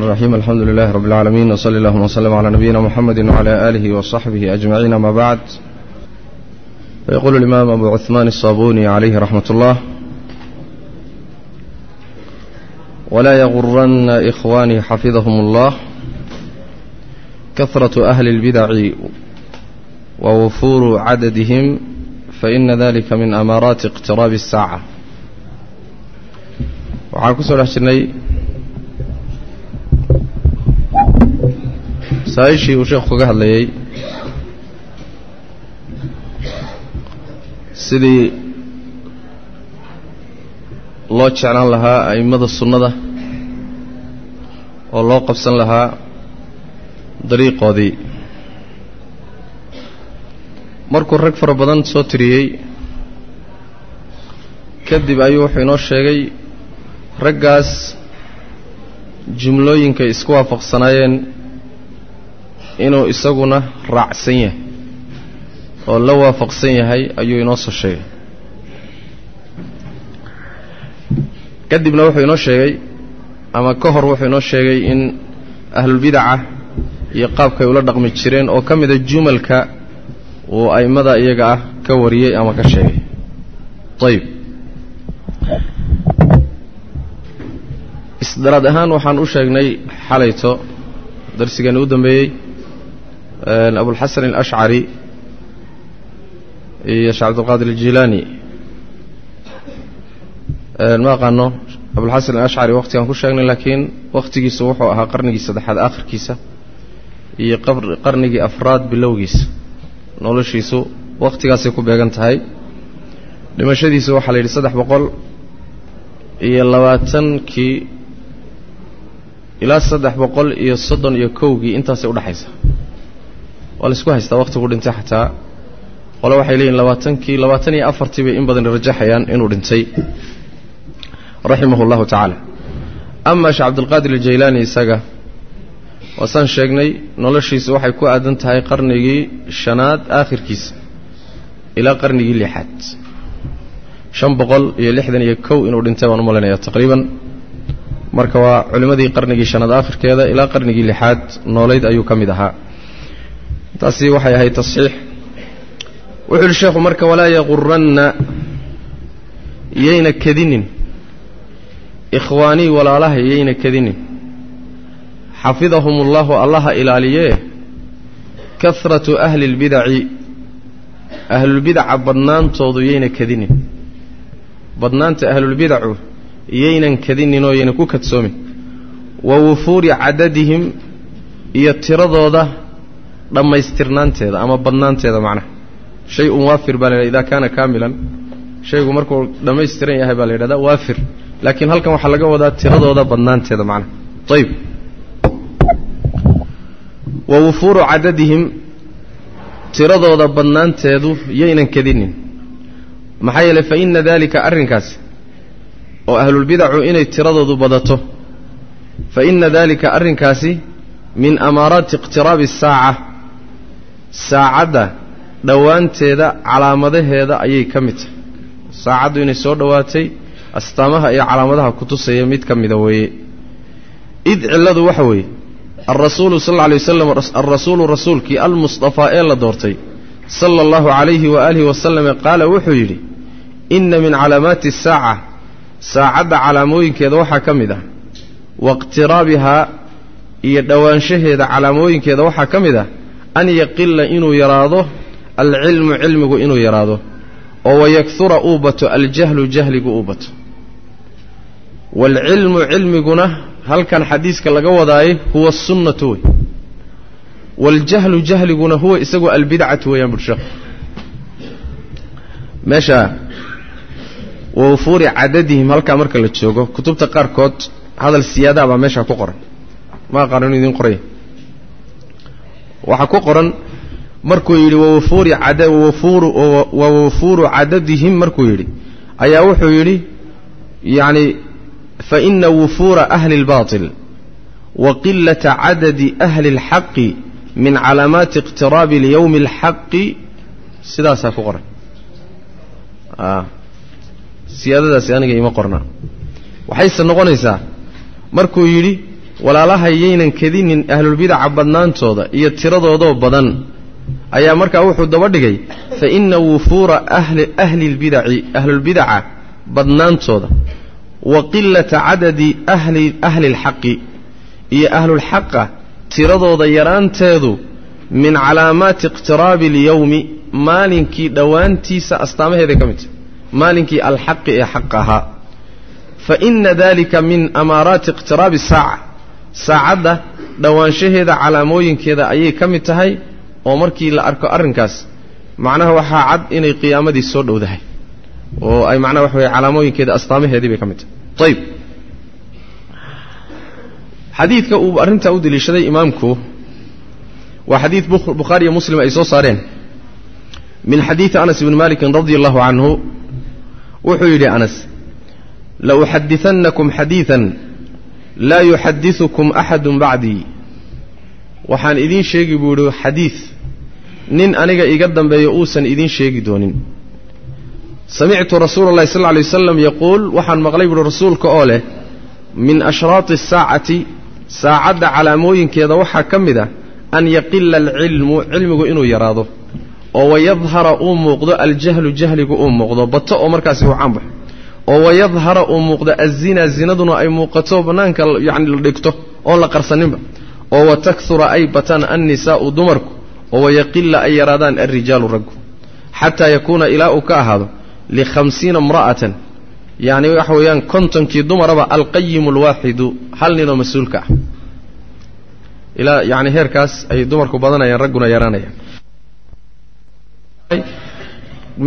الرحمن الرحيم الحمد لله رب العالمين وصلى اللهم وسلم على نبينا محمد وعلى آله وصحبه أجمعين ما بعد فيقول الإمام أبو عثمان الصابوني عليه رحمة الله ولا يغرن إخواني حفظهم الله كثرة أهل البدع ووفور عددهم فإن ذلك من أمارات اقتراب الساعة waxaan ku soo dhex jirnay saa-ishii uu sheekhu kaga hadlayey sidii loo jeclaan lahaa a'immada sunnada oo loo qabsan lahaa dariiqoodii. Markuu rag fara badan soo tiriyey kadib ayuu wuxuu inoo sheegay raggaas jumlooyinkay isku waafaqsanaayeen inuu isaguna raacsan yahay oo la waafaqsan yahay ayuu inoo soo sheegay. Kadibna wuxuu inoo sheegay ama ka hor wuxuu inoo sheegay in ahlulbidaca iyo qaabkay ula dhaqmi jireen oo ka mida jumalka uu a'immada iyaga ah ka wariyey ama ka sheegay. Ayib. Isdaraad ahaan waxaan u sheegnay xalayto darsigeeni u dambeeyey abulxasan alashcari iyo sheekh cabdilqaadir aljilaani ma aqaano abulxasan alashcari waqtigaan ku sheegnay laakiin wakhtigiisu wuxuu ahaa qarnigii saddexaad aakhirkiisa iyo qarnigii afraad bilowgiisa noloshiisu wakhtigaasay ku beegan tahay. Dhimashadiisu waxaa la yidhi saddex boqol iyo labaatankii ilaa saddex boqol iyo soddon iyo kowgii intaasay udhexaysa waa la isku haystaa wakhtigu dhintay xataa. Qole waxay leeyihiin labaatankii labaatan iyo afartii bay in badan rajaxayaan inuu dhintay. Raximahu llahu tacaala ama sheekh cabdilqaadir aljaylaani isaga waasaan sheegnay noloshiisu waxay ku aadan tahay qarnigii shanaad aakhirkiisa ilaa qarnigii lixaad. Shan boqol iyo lixdan iyo kow inuu dhintay baan u malaynayaa taqriiban. Marka waa culimmadii qarnigii shanaad aakhirkeeda ilaa qarnigii lixaad noolayd ayuu ka mid ahaa taasi waxay ahayd tasxiix wuxuu yihi sheekhu marka walaa yaquranna yayna kadinin ikhwaanii walaalaha yayna kadinin xafidahum ullahu allaha ilaaliyee kahratu ahli اlbidaci ahlulbidaca badnaantoodu yayna kadinin badnaanta ahlulbidacu yaynan kadinin oo yayna ku kadsoomin. Wa wufuuri cadadihim iyo tiradooda dhammaystirnaanteeda ama badnaanteeda macnaha. Shay un waafir baa la yidhahda idaa kaana kaamilan. Shaygu markuu dhammaystiran yahay baa la yidhahdaa waafir. Laakiin halkan waxaa laga wadaa tiradooda badnaanteeda macnaha. Ayib wa wufuuru cadadihim tiradooda badnaanteedu yaynan kadinin maxaa yeeley fa inna daalika arrinkaasi oo ahlulbidacu inay tiradoodu badato fa inna daalika arrinkaasi min amaaraati iqtiraabi asaaca saacadda dhowaanteeda calaamadaheeda ayay ka mid tahay. Saacaddu inay soo dhowaatay astaamaha iyo calaamadaha ku tusaya mid ka mida weeye. Id cilladu waxa weeye alrasuulu sal alla alay wasalam alrasuulu rasuulkii almustafaa ee la doortay sala allahu calayhi waaalihi wasalame qaala wuxuu yidhi inna min calaamaati asaaca saacadda calaamooyinkeeda waxaa ka mid ah waiqtiraabihaa iyo dhowaanshaheeda calaamooyinkeeda waxaa ka mid ah an yaqila inuu yaraado alcilmu cilmigu inuu yaraado oo wayakura uu bato aljahlu jahligu uu bato. Waalcilmu cilmiguna halkan xadiiska laga wadaaye huwa sunnatu wey. Waaljahlu jahliguna huwa isagu albidcatu weeyaan bursheekh meesha wawufuuri cadadihim halkaa marka la joogo kutubta qaarkood hadal siyaadaa baa meeshaa ku qoran. Ma inu idiin qoraya waxaa ku qoran markuu yidhi wawufuuri ada wawufuuru wawufuuru cadadihim markuu yidhi ayaa wuxuu yidhi yacni fa ina wufuura ahli اlbaطil wa qilata cadadi ahli اlxaqi min calaamaati iqtiraabi lyowmi اlxaqi sidaasaa ku qoran siyaadadaasi aniga ima qorna waxayse noqonaysaa markuu yidhi walaalaha yaynan kedinin ahlulbidaca badnaantooda iyo tiradoodoo badan. Ayaa markaa wuxuu daba dhigay fa inna wufuura ahli ahli lbidaci ahlulbidaca badnaantooda wa qilata cadadi ahli ahli lxaqi iyo ahlulxaqa tiradooda yaraanteedu min calaamaati iqtiraabi alyowmi maalinkii dhowaantiisa astaamaheeday ka mid tahy maalinkii alxaqi ee xaq ahaa. Fa inna dalika min amaaraati iqtiraabi saaca saacadda dhowaanshaheeda calaamooyinkeeda ayay ka mid tahay oo markii la arko arrinkaas macnaha waxaa cad inay qiyaamadii soo dhowdahay oo ay macnaha waxa weye calaamooyinkeeda astaamaheedii bay ka mid tahay. Ayib xadiidka uu arrintaa u deliishaday imaamku waa xadiid bukhaari iyo muslim ay soo saareen. Min xadiidi anas ibni malikin radia allahu canhu wuxuu yidhi anas lauxadiannakum xadiidan laa yuxadiukum axadun bacdii. Waxaan idiin sheegi buu idhi xadiid nin aniga iga dambeeyo uusan idiin sheegi doonin. Samictu rasuula allahi sal lla alay wasalam yaquul waxaan maqlay buuhi rasuulka oo leh min ashraati asaacati saacadda calaamooyinkeeda waxaa ka mid ah an yaqila alcilmu cilmigu inuu yaraado oo wayadhara uu muuqdo aljahlu jahligu uu muuqdo bato oo markaasi uu caanbaxo oo wayadhara uu muuqdo azina zinaduna ay muuqato bannaanka yani la dhigto oon la qarsaninba. oo watakura ay bataan annisaa'u dumarku oo wayaqila ay yaraadaan alrijaalu raggu. Xataa yakuuna ilaa uu ka ahaado likhamsiina imra'atan. Yacni waxa weeyaan kontonkii dumaraba alqayimu alwaaxidu hal ninoo mas'uulka ah. Ilaa yacni heerkaas ay dumarku badanayaan ragguna yaraanayaan.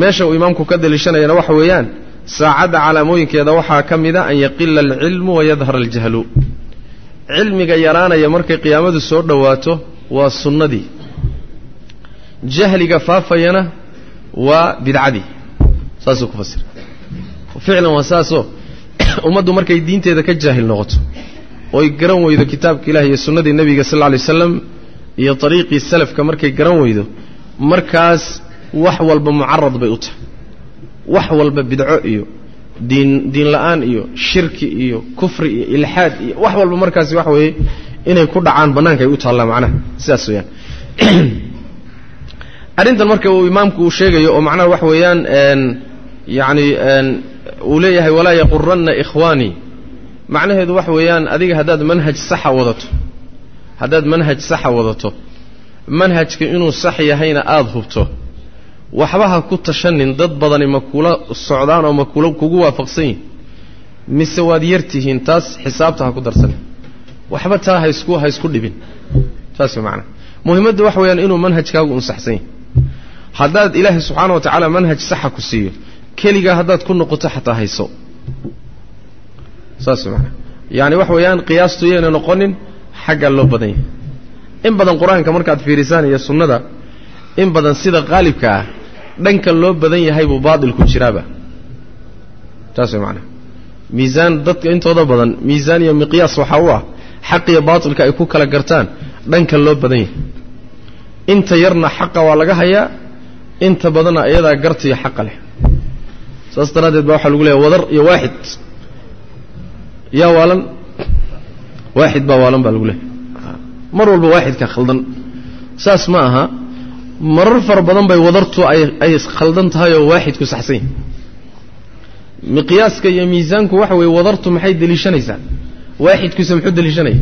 Meesha uu imaamku ka daliishanayana waxa weeyaan saacadda calaamooyinkeeda waxaa ka mid a an yaqila alcilmu wayadhara aljahlu. Cilmiga yaraanaya markay qiyaamadu soo dhowaato waa sunnadii. Jahliga faafayana waa bidcadii. Saasuu ku fasira ficlan waa saasoo ummaddu markay diinteeda ka jaahil noqoto oy garan weydo kitaabka ilahi iyo sunnadii nebiga sal lla alay waslam iyo ariiqii salafka markay garan weydo markaas wax walba mucarad bay u tahay wax walba bidco iyo diin diin la'aan iyo shirki iyo kufri iyo ilxaad iyo wax walba markaasi waxa weeye inay ku dhacaan bannaanka ay u taallaa macnaha. Sidaas weeyaan. Arrintan marka uu imaamku uu sheegayo oo macnaha waxa weeyaan yacni uu leeyahay walaa yaquranna ikhwaanii macnaheedu waxa weeyaan adiga haddaad manhaj saxa wadato haddaad manhaj saxa wadato manhajka inuu sax yahayna aada hubto waxba ha ku tashanin dad badani ma kula socdaan oo ma kula kugu waafaqsan yihiin mise waad yar tihiin taas xisaabta ha ku darsanin. Waxba taa ha isku ha isku dhibin. Saas macnaa muhimmadda waxa weeyaan inuu manhajkaagu unsaxsan yahay. Haddaad ilaahay subxaana wa tacaala manhaj saxa ku siiyo keligaa haddaad ku noqoto xataa hayso. Saas macnaa yacani waxa weeyaan qiyaastu yayna noqonin xaggaa loo badan yahay. In badan qur'aanka markaad fiirisaan iyo sunnada in badan sida qaalibka ah dhanka loo badan yahay buu baatil ku jiraaba. Saas way macnaa miisaan dadka intooda badan miisaan iyo miqyaas waxaa u ah xaq iyo baatilka ay ku kala gartaan dhanka loo badan yahay. Inta yarna xaqa waa laga hayaa inta badanna iyadaa garta iyo xaqa leh. Saas daraaddeed baa waxaa lagu leeyahy wadar iyo waaxid. Yaa waalan? Waaxid baa waalan baa lagu leeyahy mar walba waaxidka khaldan. Saas ma aha marar fara badan bay wadartu ay khaldan tahay oo waaxidku saxsan yahay miqyaaska iyo miisaanku waxa weeye wadartu maxay deliishanaysaa? Waaxidkiisa muxuu deliishanaya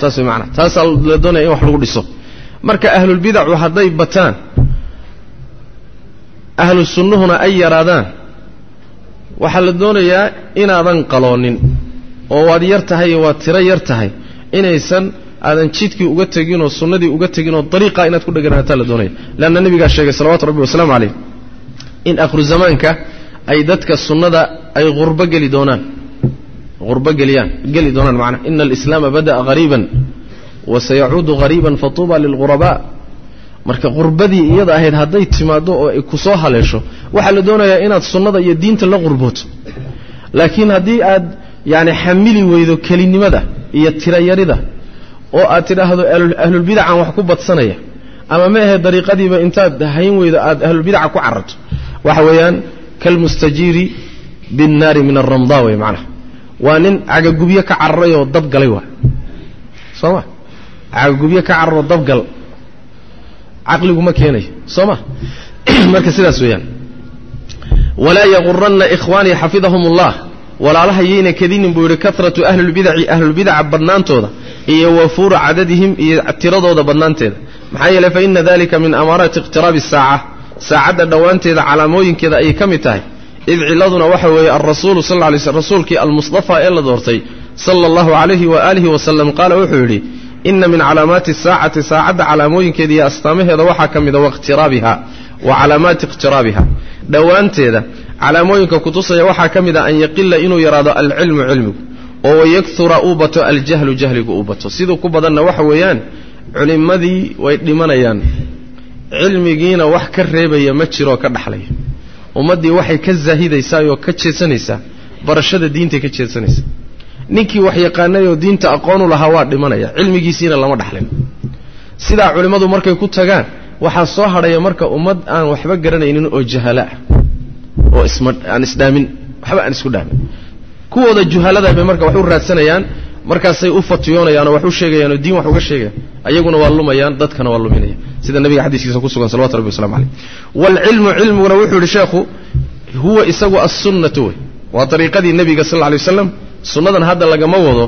saas way macanaa taasaa la doonaya in wax lagu dhiso. Marka ahlulbidacu hadday bataan ahlu sunnuhuna ay yaraadaan waxaa la doonayaa inaadan qaloonin oo waad yar tahay iyo waad tiro yar tahay inaysan aadan jidkii uga teginoo sunnadii uga teginoo dariiqaa inaad ku dheganaataa la doonaya leanna nebigaa sheegay salawatu rabbi wasalaamu calayh in akhru ay dadka sunnada ay qurbo geli doonaan. Qurbo geliyaan geli doonaan macnaha ina alislaama bada'a hariiban wa sayacuudu hariiban fatuuba lilghurabaa marka qurbadii iyada ahayd hadday timaaddo oo ay ku soo haleesho waxaa la doonayaa inaad sunnada iyo diinta la qurbooto. Laakiin haddii aad yacni xamili weydo kelinimada iyo tirayarida oo aad tidhaahdo ahlulbidacan wax ku badsanaya ama ma ahe dariiqadiiba intaad hayn weydo aad ahlulbidaca ku cararto. Waxa weeyaan kalmustajiiri binnaari min alramdaa wey macnaha. Waa nin cagagubyo ka cararay oo dabgalay waa. Soo ma? Cagagubyo ka cararoo dabgal caqligu ma keenayo. Soo ma? Marka sidaas weeyaan. Walaa yaquranna ikhwaanii xafidahum ullah walaalaha yayna kadinin buu yidhi karatu ahlilbidaci ahlulbidaca badnaantooda iyo wafuuru cadadihim iyo tiradooda badnaanteeda. Maxaa yeeley fa ina dalika min amaaraati iqtiraabi asaaca saacadda dhowaanteeda calaamooyinkeeda ayay ka mid tahay. Id ciladuna waxa weeye alrasuulu sal lay sl rasuulkii almustafaa ee la doortay sala allahu calayhi waaalihi wasalam qaala wuxuu yidhi ina min calaamaati saacati saacadda calaamooyinkeeda iyo astaamaheeda waxaa ka mida waiqtiraabiha wa calaamaati iqtiraabiha. Dhowaanteeda calaamooyinka kutusaya waxaa ka mid a an yaqila inuu yaraado alcilmu cilmigu oo wayakura uu bato aljahlu jahligu uu bato. Siduu ku badanna waxa weeyaan culimmadii way dhimanayaan cilmigiina wax ka reebaya ma jiroo ka dhaxlaya. Ummaddii waxay ka zaahidaysaa oo ka jeedsanaysaa barashada diintay ka jeedsanaysaa ninkii wax yaqaanay oo diinta aqoonu lahaa waa dhimanaya cilmigiisiina lama dhaxlin. Sidaa culimmadu markay ku tagaan waxaa soo hadhaya marka ummad aan waxba garanaynin oo jahala ah oo aan isdhaamin waxba aan isku dhaamin. Kuwooda juhalada bay marka wax u raadsanayaan markaasay u fatiyoonayaan oo wax u sheegayaan oo diin wax uga sheegayaan ayaguna waa lumayaan dadkana waa luminaya sida nabiga xadiiskiisa ku sugan salawatu rabbi waslamu caleyh waalcilmu cilmiguna wuxuu yihi sheekhu huwa isagu assunnatu wey. Waa ariiqadii nebiga sal lla alay waslam sunnadan hadda lagama wado.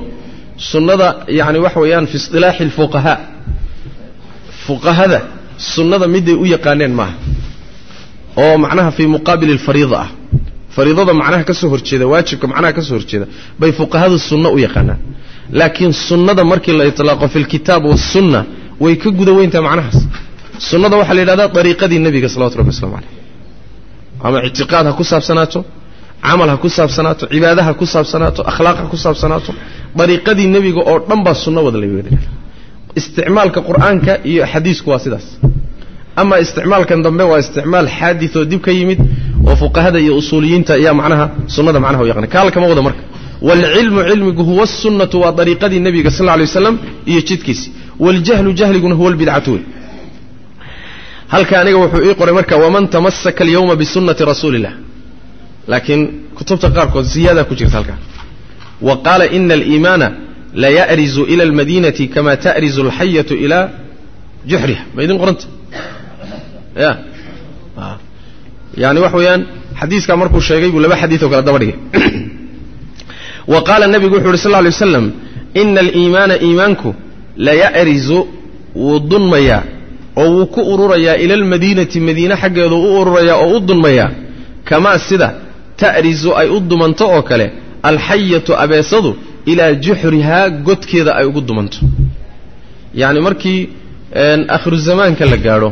Sunnada yani waxa weeyaan fi isilaaxi alfuqahaa fuqahada sunnada miday u yaqaaneen maaha oo macnaha fii muqaabili alfariida ah. Fariidada macnaha ka soo horjeeda waajibka macnaha ka soo horjeeda bay fuqahadu sunno u yaqaanaan. Laakiin sunnada markii la itlaaqo fi lkitaab wasunna way ka guda weyntaha macnahaas. Sunnada waxaa la yidhahdaa ariiqadii nebiga salawatu rabbi waslamu caleyh ama ictiqaad ha ku saabsanaato camal ha ku saabsanaato cibaada ha ku saabsanaato akhlaaq ha ku saabsanaato. Dariiqadii nebiga oo dhan baa sunno wada la isticmaalka qur'aanka iyo xadiisku waa sidaas. Ama isticmaalkan dambe waa isticmaal xaadid oo dib ka yimid oo fuqahada iyo usuuliyiinta ayaa macnaha sunnada macnaha u yaqana kaal kama wada marka. Waalcilmu cilmigu huwa sunnatu waa dariiqadii nebiga sal lla lay waslam iyo jidkiisi waljahlu jahliguna huwa albidcatu wey halka aniga wuxuu ii qoray marka waman tamasaka alyawma bisunnati rasuuli illah laakiin kutubta qaarkood ziyaada ku jirta halkaa wa qaala ina aliimaana la ya'rizu ila almadinati kama ta'rizu alxayatu ila juxriha ma idin qoranta ya yani wax weeyaan xadiiskaa markuu sheegay buu laba xadiid oo kale daba dhigay wa qaala nabigu wuxu uhi sal lla alay waslam ina aliimaana iimaanku la ya'rizu wuu dunmayaa oo wuu ku ururayaa ila almadiinati madiine xaggeedu u ururayaa oo u dunmayaa kamaa sida ta'rizu ay u dumanto oo kale alxayatu abeesadu ilaa juxrihaa godkeeda ay ugu dumanto. Yacni markii akhiru zamaanka la gaadho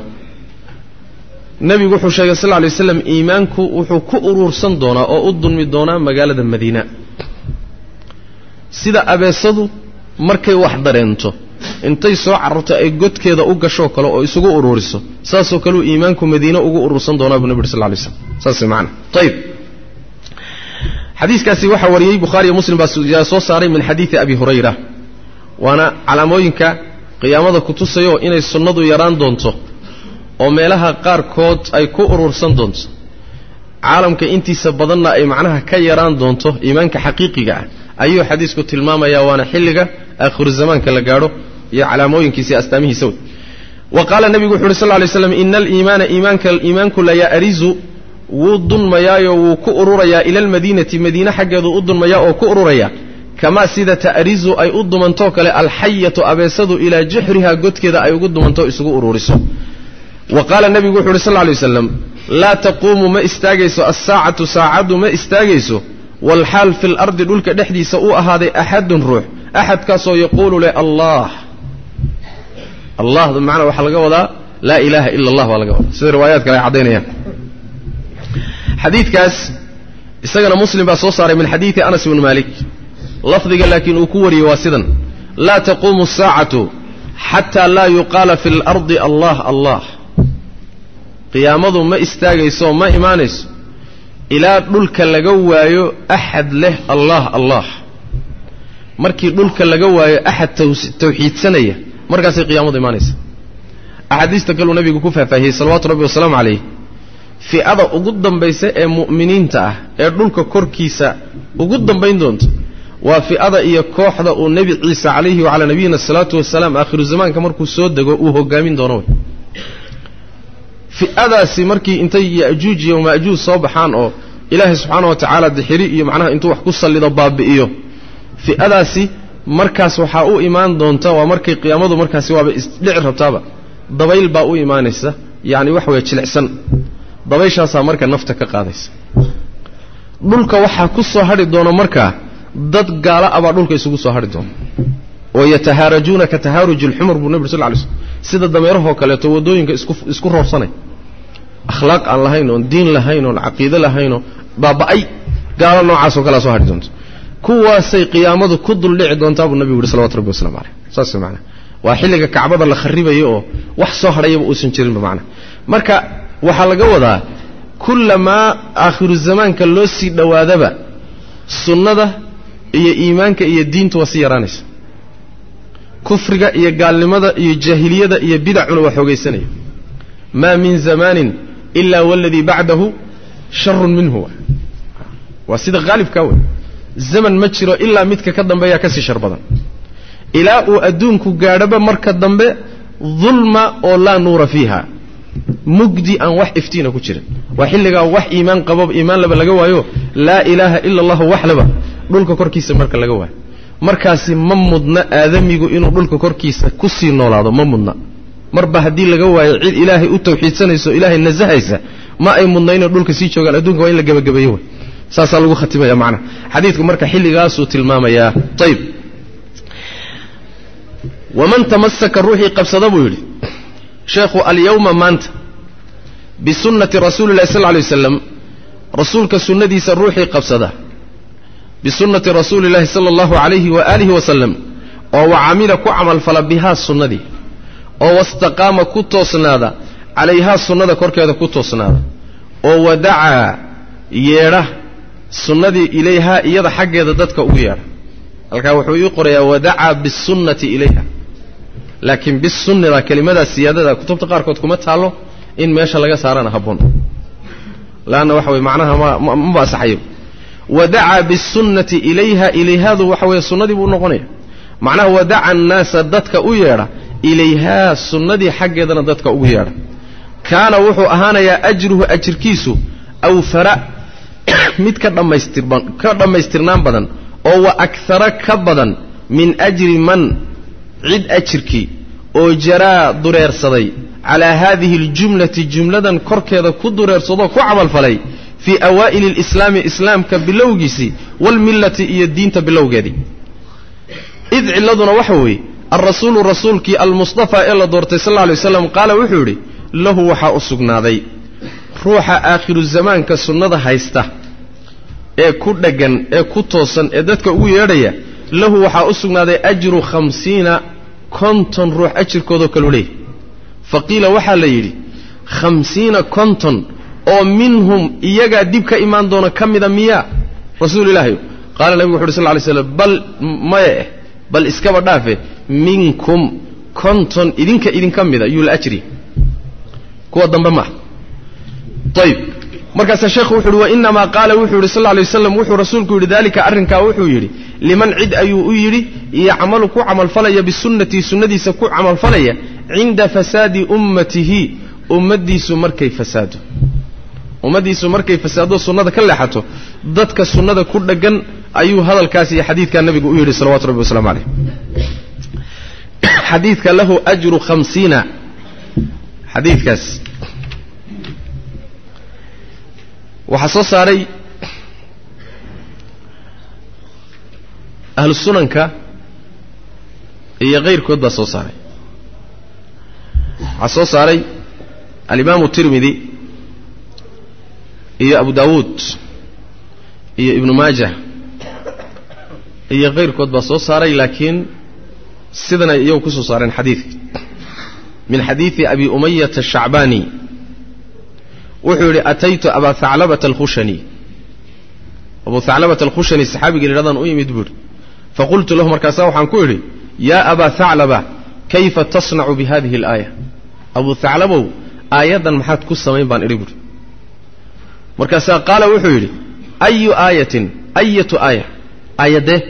nebigu wuxuu sheegay sal lla lay waslam iimaanku wuxuu ku urursan doonaa oo u dunmi doonaa magaalada madiina. Sida abeesadu markay wax dareento intay soo cararto ay godkeeda u gashoo kale oo isugu ururiso saasoo kaleu iimaanku madiine ugu urursan doonaa buu nebi uri sal lay slam saas maana ayib xadiiskaasi waxaa wariyey bukhaariyo muslim baa soo saaray min xadiidi abi hurayra. Waana calaamooyinka qiyaamada kutusayo inay sunnadu yaraan doonto oo meelaha qaarkood ay ku urursan doonto. Caalamka intiisa badanna ay macnaha ka yaraan doonto iimaanka xaqiiqiga ah. Ayuu xadiisku tilmaamayaa waana xilliga aakhiru zamaanka la gaadho iyo calaamooyinkiisa iyo astaamihiisa. Wa qaala nebigu wuxu uhi sal lay slam ina aliimaana iimaanku la ya'rizu wuu dunmayaayo wuu ku ururayaa ila almadiinati madiine xaggeedu u dunmayaa oo ku ururaya. Kamaa sida ta'rizu ay u dumantoo kale alxayatu abeesadu ilaa juxrihaa godkeeda ay ugu dumanto isugu ururiso. Wa qaala nebigu wuxu uhi sal lay waslam laa taquumu ma istaagayso. Alsaacatu saacaddu ma istaagayso. Waalxaal fi lardi dhulka dhexdiisa uu ahaaday axadun ruux. Axadkaasoo yaquulu leh allah allah bimacnaa waxaa laga wadaa laa ilaaha ila allah baa laga wadaa. Sida riwaayaad kale ay caddaynayaan xadiidkaas isagana muslim baa soo saaray min xadiidi anas ibni maalik. Lafdiga laakiin uu ku wariyey waa sidan. Laa taquumu asaacatu xataa laa yuqaala fi اlardi allah allah qiyaamadu ma istaagayso ma imaanayso. Ilaa dhulka laga waayo axad leh allah allah markii dhulka laga waayo axad tawxiidsanaya markaasay qiyaamadu imaanaysa axaadiista kaluu nabigu ku faahfaahiyey salawaatu rabbi wasalaamu calayh fi'ada ugu dambaysa ee mu'miniinta ah ee dhulka korkiisa ugu dambayn doonta waa fi'ada iyo kooxda uu nebi ciise calayhi wacalaa nabiyina asalaatu wasalaam aakhiru zamaanka markuu soo dego uu hogaamin doono fi'adaasi markii intay ya'juuj iyo ma'juuj soo baxaan oo ilaahay subxaana wa tacaala dixiri iyo macnaha intuu wax ku sallido baabi'iyo. Fi'adaasi markaas waxaa u imaan doonta waa markay qiyaamadu markaasi waaba isdhici rabtaaba. Dabayl baa u imaanaysa yacni wax weeye jilicsan dabayshaasaa marka nafta ka qaadaysa. Dhulka waxaa ku soo hadhi doona markaa dad gaala abaa dhulka isugu soo hadhi doona oo yatahaarajuuna ka tahaaruji alxumur buu nebi sal ly slm sida dameerahoo kaleeto waddooyinka isku isku roorsanay akhlaaq aan lahayn oon diin lahayn oon caqiide lahaynoo baaba'ay gaalo noocaasoo kalea soo hadhi doonta kuwaasay qiyaamadu ku duldhici doontaa buu nabigu yihi salawatu rabbi waslamu caleyh saas maanaa waa xilliga kacbada la kharibayo oo wax soo hadhayaba uusan jirinba macnaa marka waxaa laga wadaa kullamaa aakhiru zamaanka loo sii dhowaadaba sunnada iyo iimaanka iyo diintu waa sii yaraanaysa. Kufriga iyo gaalnimada iyo jaahiliyada iyo bidacuna waa xoogaysanaya. Maa min zamaanin ilaa waladii bacdahu sharun minhu. Waa sida haalibkaa wey zaman ma jiro ilaa midka ka dambeeyaa ka sii shar badan. Ilaa uu adduunku gaadhoba marka dambe dulma oo laa nuura fiiha mugdi aan wax iftiina ku jirin. Waa xilligaa wax iimaan qabo iimaan laba laga waayo laa ilaaha ila allahu waxlaba dhulka korkiisa marka laga waayo. Markaasi ma mudna aadamigu inuu dhulka korkiisa ku sii noolaado ma mudna. Marba haddii laga waayo cid ilaahay u tawxiidsanayso ilaahay nasahaysa ma ay mudna inay dhulka sii joogaan adduunka waa in la gebagabeeyo wey saasaa lagu khatimaya macnaha xadiidku marka xilligaasuu tilmaamayaa ayib waman tamasaka ruuxii qabsada buu yidhi sheekhu alyawma maanta bisunnati rasuuli llahi sal ly waslam rasuulka sunnadiisa ruuxii qabsada. Bisunnati rasuuli llahi sala allahu calayhi waaalihi wasalam oo wa camila ku camalfala bihaa sunnadii oo wastaqaama ku toosnaada calayhaa sunnada korkeeda ku toosnaada oo wadacaa yeedha sunnadii ilayhaa iyada xaggeeda dadka ugu yeedha. Halkaa wuxuu ii qorayaa wadacaa bisunnati ilayha laakiin bisunnida kelimadaas siyaadada kutubta qaarkood kuma taallo in meesha laga saarana habboon. Laanna waxa weye macnaha ma maba asaxayo wadacaa bisunnati ilayha ilayhaadu waxa weeye sunnadii buu noqonaya. Macnaha wadaca annaasa dadka u yeedha ilayhaa sunnadii xaggeedana dadka ugu yeedha. Kaana wuxuu ahaanayaa ajruhu ajirkiisu awfara mid ka dhammaystirban ka dhammaystirnaan badan oo wa akara ka badan min ajri man cid ajirkii oo jaraa dureersaday. Calaa haadihi aljumlati jumladan korkeeda ku dureersadoo ku camalfalay fii awaa'ili alislaami islaamka bilowgiisii waalmillati iyo diinta bilowgeedii. Id cilladuna waxa weeye alrasuulu rasuulkii almustafaa ee la doortay sal alla alay waslam qaala wuxuu yidhi lahu waxaa u sugnaaday ruuxa aakhiru zamaanka sunnada haysta ee ku dheggan ee ku toosan ee dadka ugu yeedhaya lahu waxaa u sugnaaday ajru khamsiina konton ruux ajirkoodoo kaluu leeyahy. Fa qiila waxaa la yidhi khamsiina konton oo minhum iyagaa dib ka imaan doona ka mida miyaa? Rasuul ilaahayo qaala nebigu wuxu uhi sal ly slam bal maya eh bal iskaba dhaafe minkum konton idinka idinka mida yuu la ajri. Kuwa dambe maaha ayib markaasaa sheekhu wuxu uhi wainamaa qaala wuxuu yidhi sal alay waslam wuxuu rasuulku yidhi daalika arrinkaa wuxuu yidhi liman cid ayuu u yidhi yacmalu ku camalfalaya bisunnatii sunnadiisa ku camalfalaya cinda fasaadi ummatihi ummaddiisu markay fasaado. Ummaddiisu markay fasaado sunnada ka leexato dadka sunnada ku dheggan ayuu hadalkaas iyo xadiidkaa nabigu u yidhi salawatu rabbi waslamu caleyh xadiidka lahu ajru khamsiina. Xadiidkaas waxaa soo saaray ahlu sunanka iyo kayrkood baa soo saaray. Waxaa soo saaray alimaamu tirmidi iyo abu dawuud iyo ibnu maajah iyo kayrkood baa soo saaray laakiin sidanay iyagu ku soo saareen xadiidka. Min xadiidi abi umayata ashacbaani wuxuu yidhi ataytu abaa haclabata alkhushani. Abu haclabata alkhushani saxaabiga layidhahdaan u yimid buuhi faqultu lahu markaasaa waxaan ku idhi yaa abaa haclaba kayfa tasnacu bi alaaya? Abu haclabow aayaddan maxaad ku samayn baan idhi buuhi markaasaa qaala wuxuu yidhi ayu aayatin ayatu aaya? Aayadee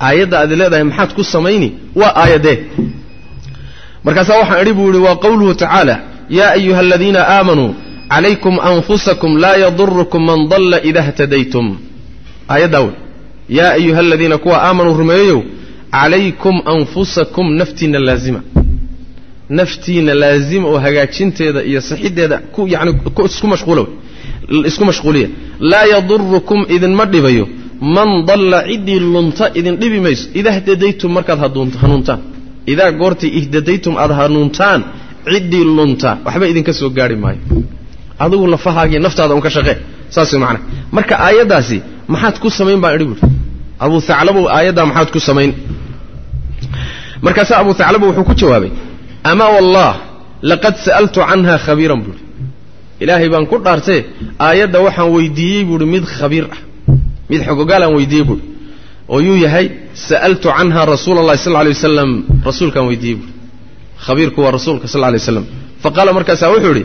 aayadda aad leedahay maxaad ku samayni? Waa aayadee markaasaa waxaan idhi buu yihi waa qowluhu tacaala yaa ayuha aladiina aamanuu calaykum anfusakum laa yadurukum man dalla ida htadaytum aayaddaa wey yaa ayuha aladiina kuwa aamanuu rumeeyow calaykum anfusakum naftiinna laazima naftiinna laazima oo hagaajinteeda iyo sixiddeeda yani isku mashquula isku mashquuliya laa yadurukum idinma dhibayo man dalla ciddii lunta idin dhibi mayso idaa hdadaytum markaad hanuuntaan idaa goortii ihdadaytum aad hanuuntaan ciddii lunta waxba idinka soo gaari maayo. Adigu lafahaagii naftaada un ka shaqee saas macana marka aayaddaasi maxaad ku samayn baan idhi buuri abu haclabow aayaddaa maxaad ku samayn. Markaasaa abu haclabow wuxuu ku jawaabay ama wallah laqad sa'altu canha khabiiran buuhi. Ilaahay baan ku dhaartee aayadda waxaan weydiiyey buuhi mid khabiir ah mid xogogaalaan weydiiyey buuhi. Oo yuu yahay sa'altu canha rasuula allahi sal alay wasalam rasuulkaan weydiiyey buuhi khabiirku waa rasuulka sal lay waslam faqaala markaasaa wuxuu idhi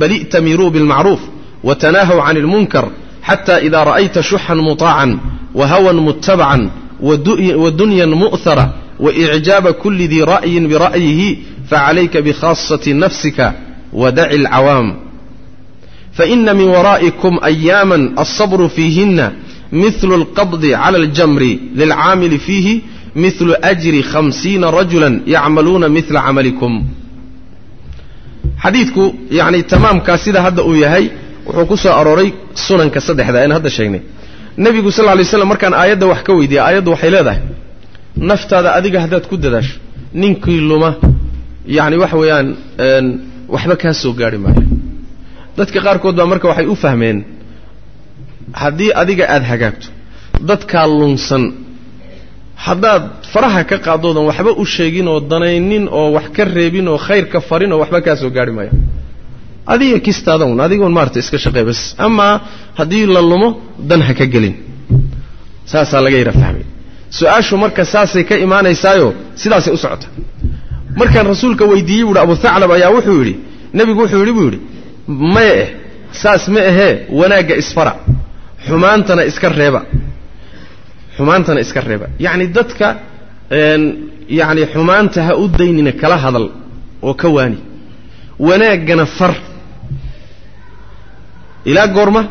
bal i'tamiruu bilmacruuf watanaahaw can ilmunkar xata ida ra'ayta shuxan mutaacan wahawan muttabacan wadunyan mu'hara waicjaaba kuli dii ra'yin bira'yihi facalayka bikhaasati nafsika wadaci alcawaam faina min waraa'ikum ayaama alsabru fiihina mihlu alqabdi cala aljamri lilcaamili fiihi mihlu ajri khamsiina rajula yacmaluuna mihla camalikum. Xadiidku yani tamaamkaa sida hadda uu yahay wuxuu ku soo arooray sunanka saddexda aan hadda sheegnay. Nebigu sal lay slam markaan aayadda wax ka weydiiyey aayaddu waxay leedahay naftaada adiga haddaad ku dadaasho ninkii luma yacni waxa weeyaan waxba kaa soo gaari maayo. Dadka qaarkood baa marka waxay u fahmeen haddii adiga aada hagaagto dadkaa lunsan haddaad faraha ka qaadoodan waxba u sheegin oo danaynin oo wax ka reebin oo khayrka farin oo waxba kaa soo gaari maayo. Adiga kistaada un adigoon maarata iska shaqee bas amaa haddii la lumo dan ha ka gelin. Saasaa laga yara fahmay. Su'aashu marka saasay ka imaanaysaayo sidaasay u socota. Markaan rasuulka weydiiyey buuhi abu thaclab ayaa wuxuu yidhi nebigu wuxuu yidhi buu yidhi maya eh saas ma ahee wanaagga isfara xumaantana iska reeba xumaantana iska reeba. Yacni dadka yacni xumaanta ha u daynina kala hadal oo ka waani. Wanaaggana far. Ilaa goorma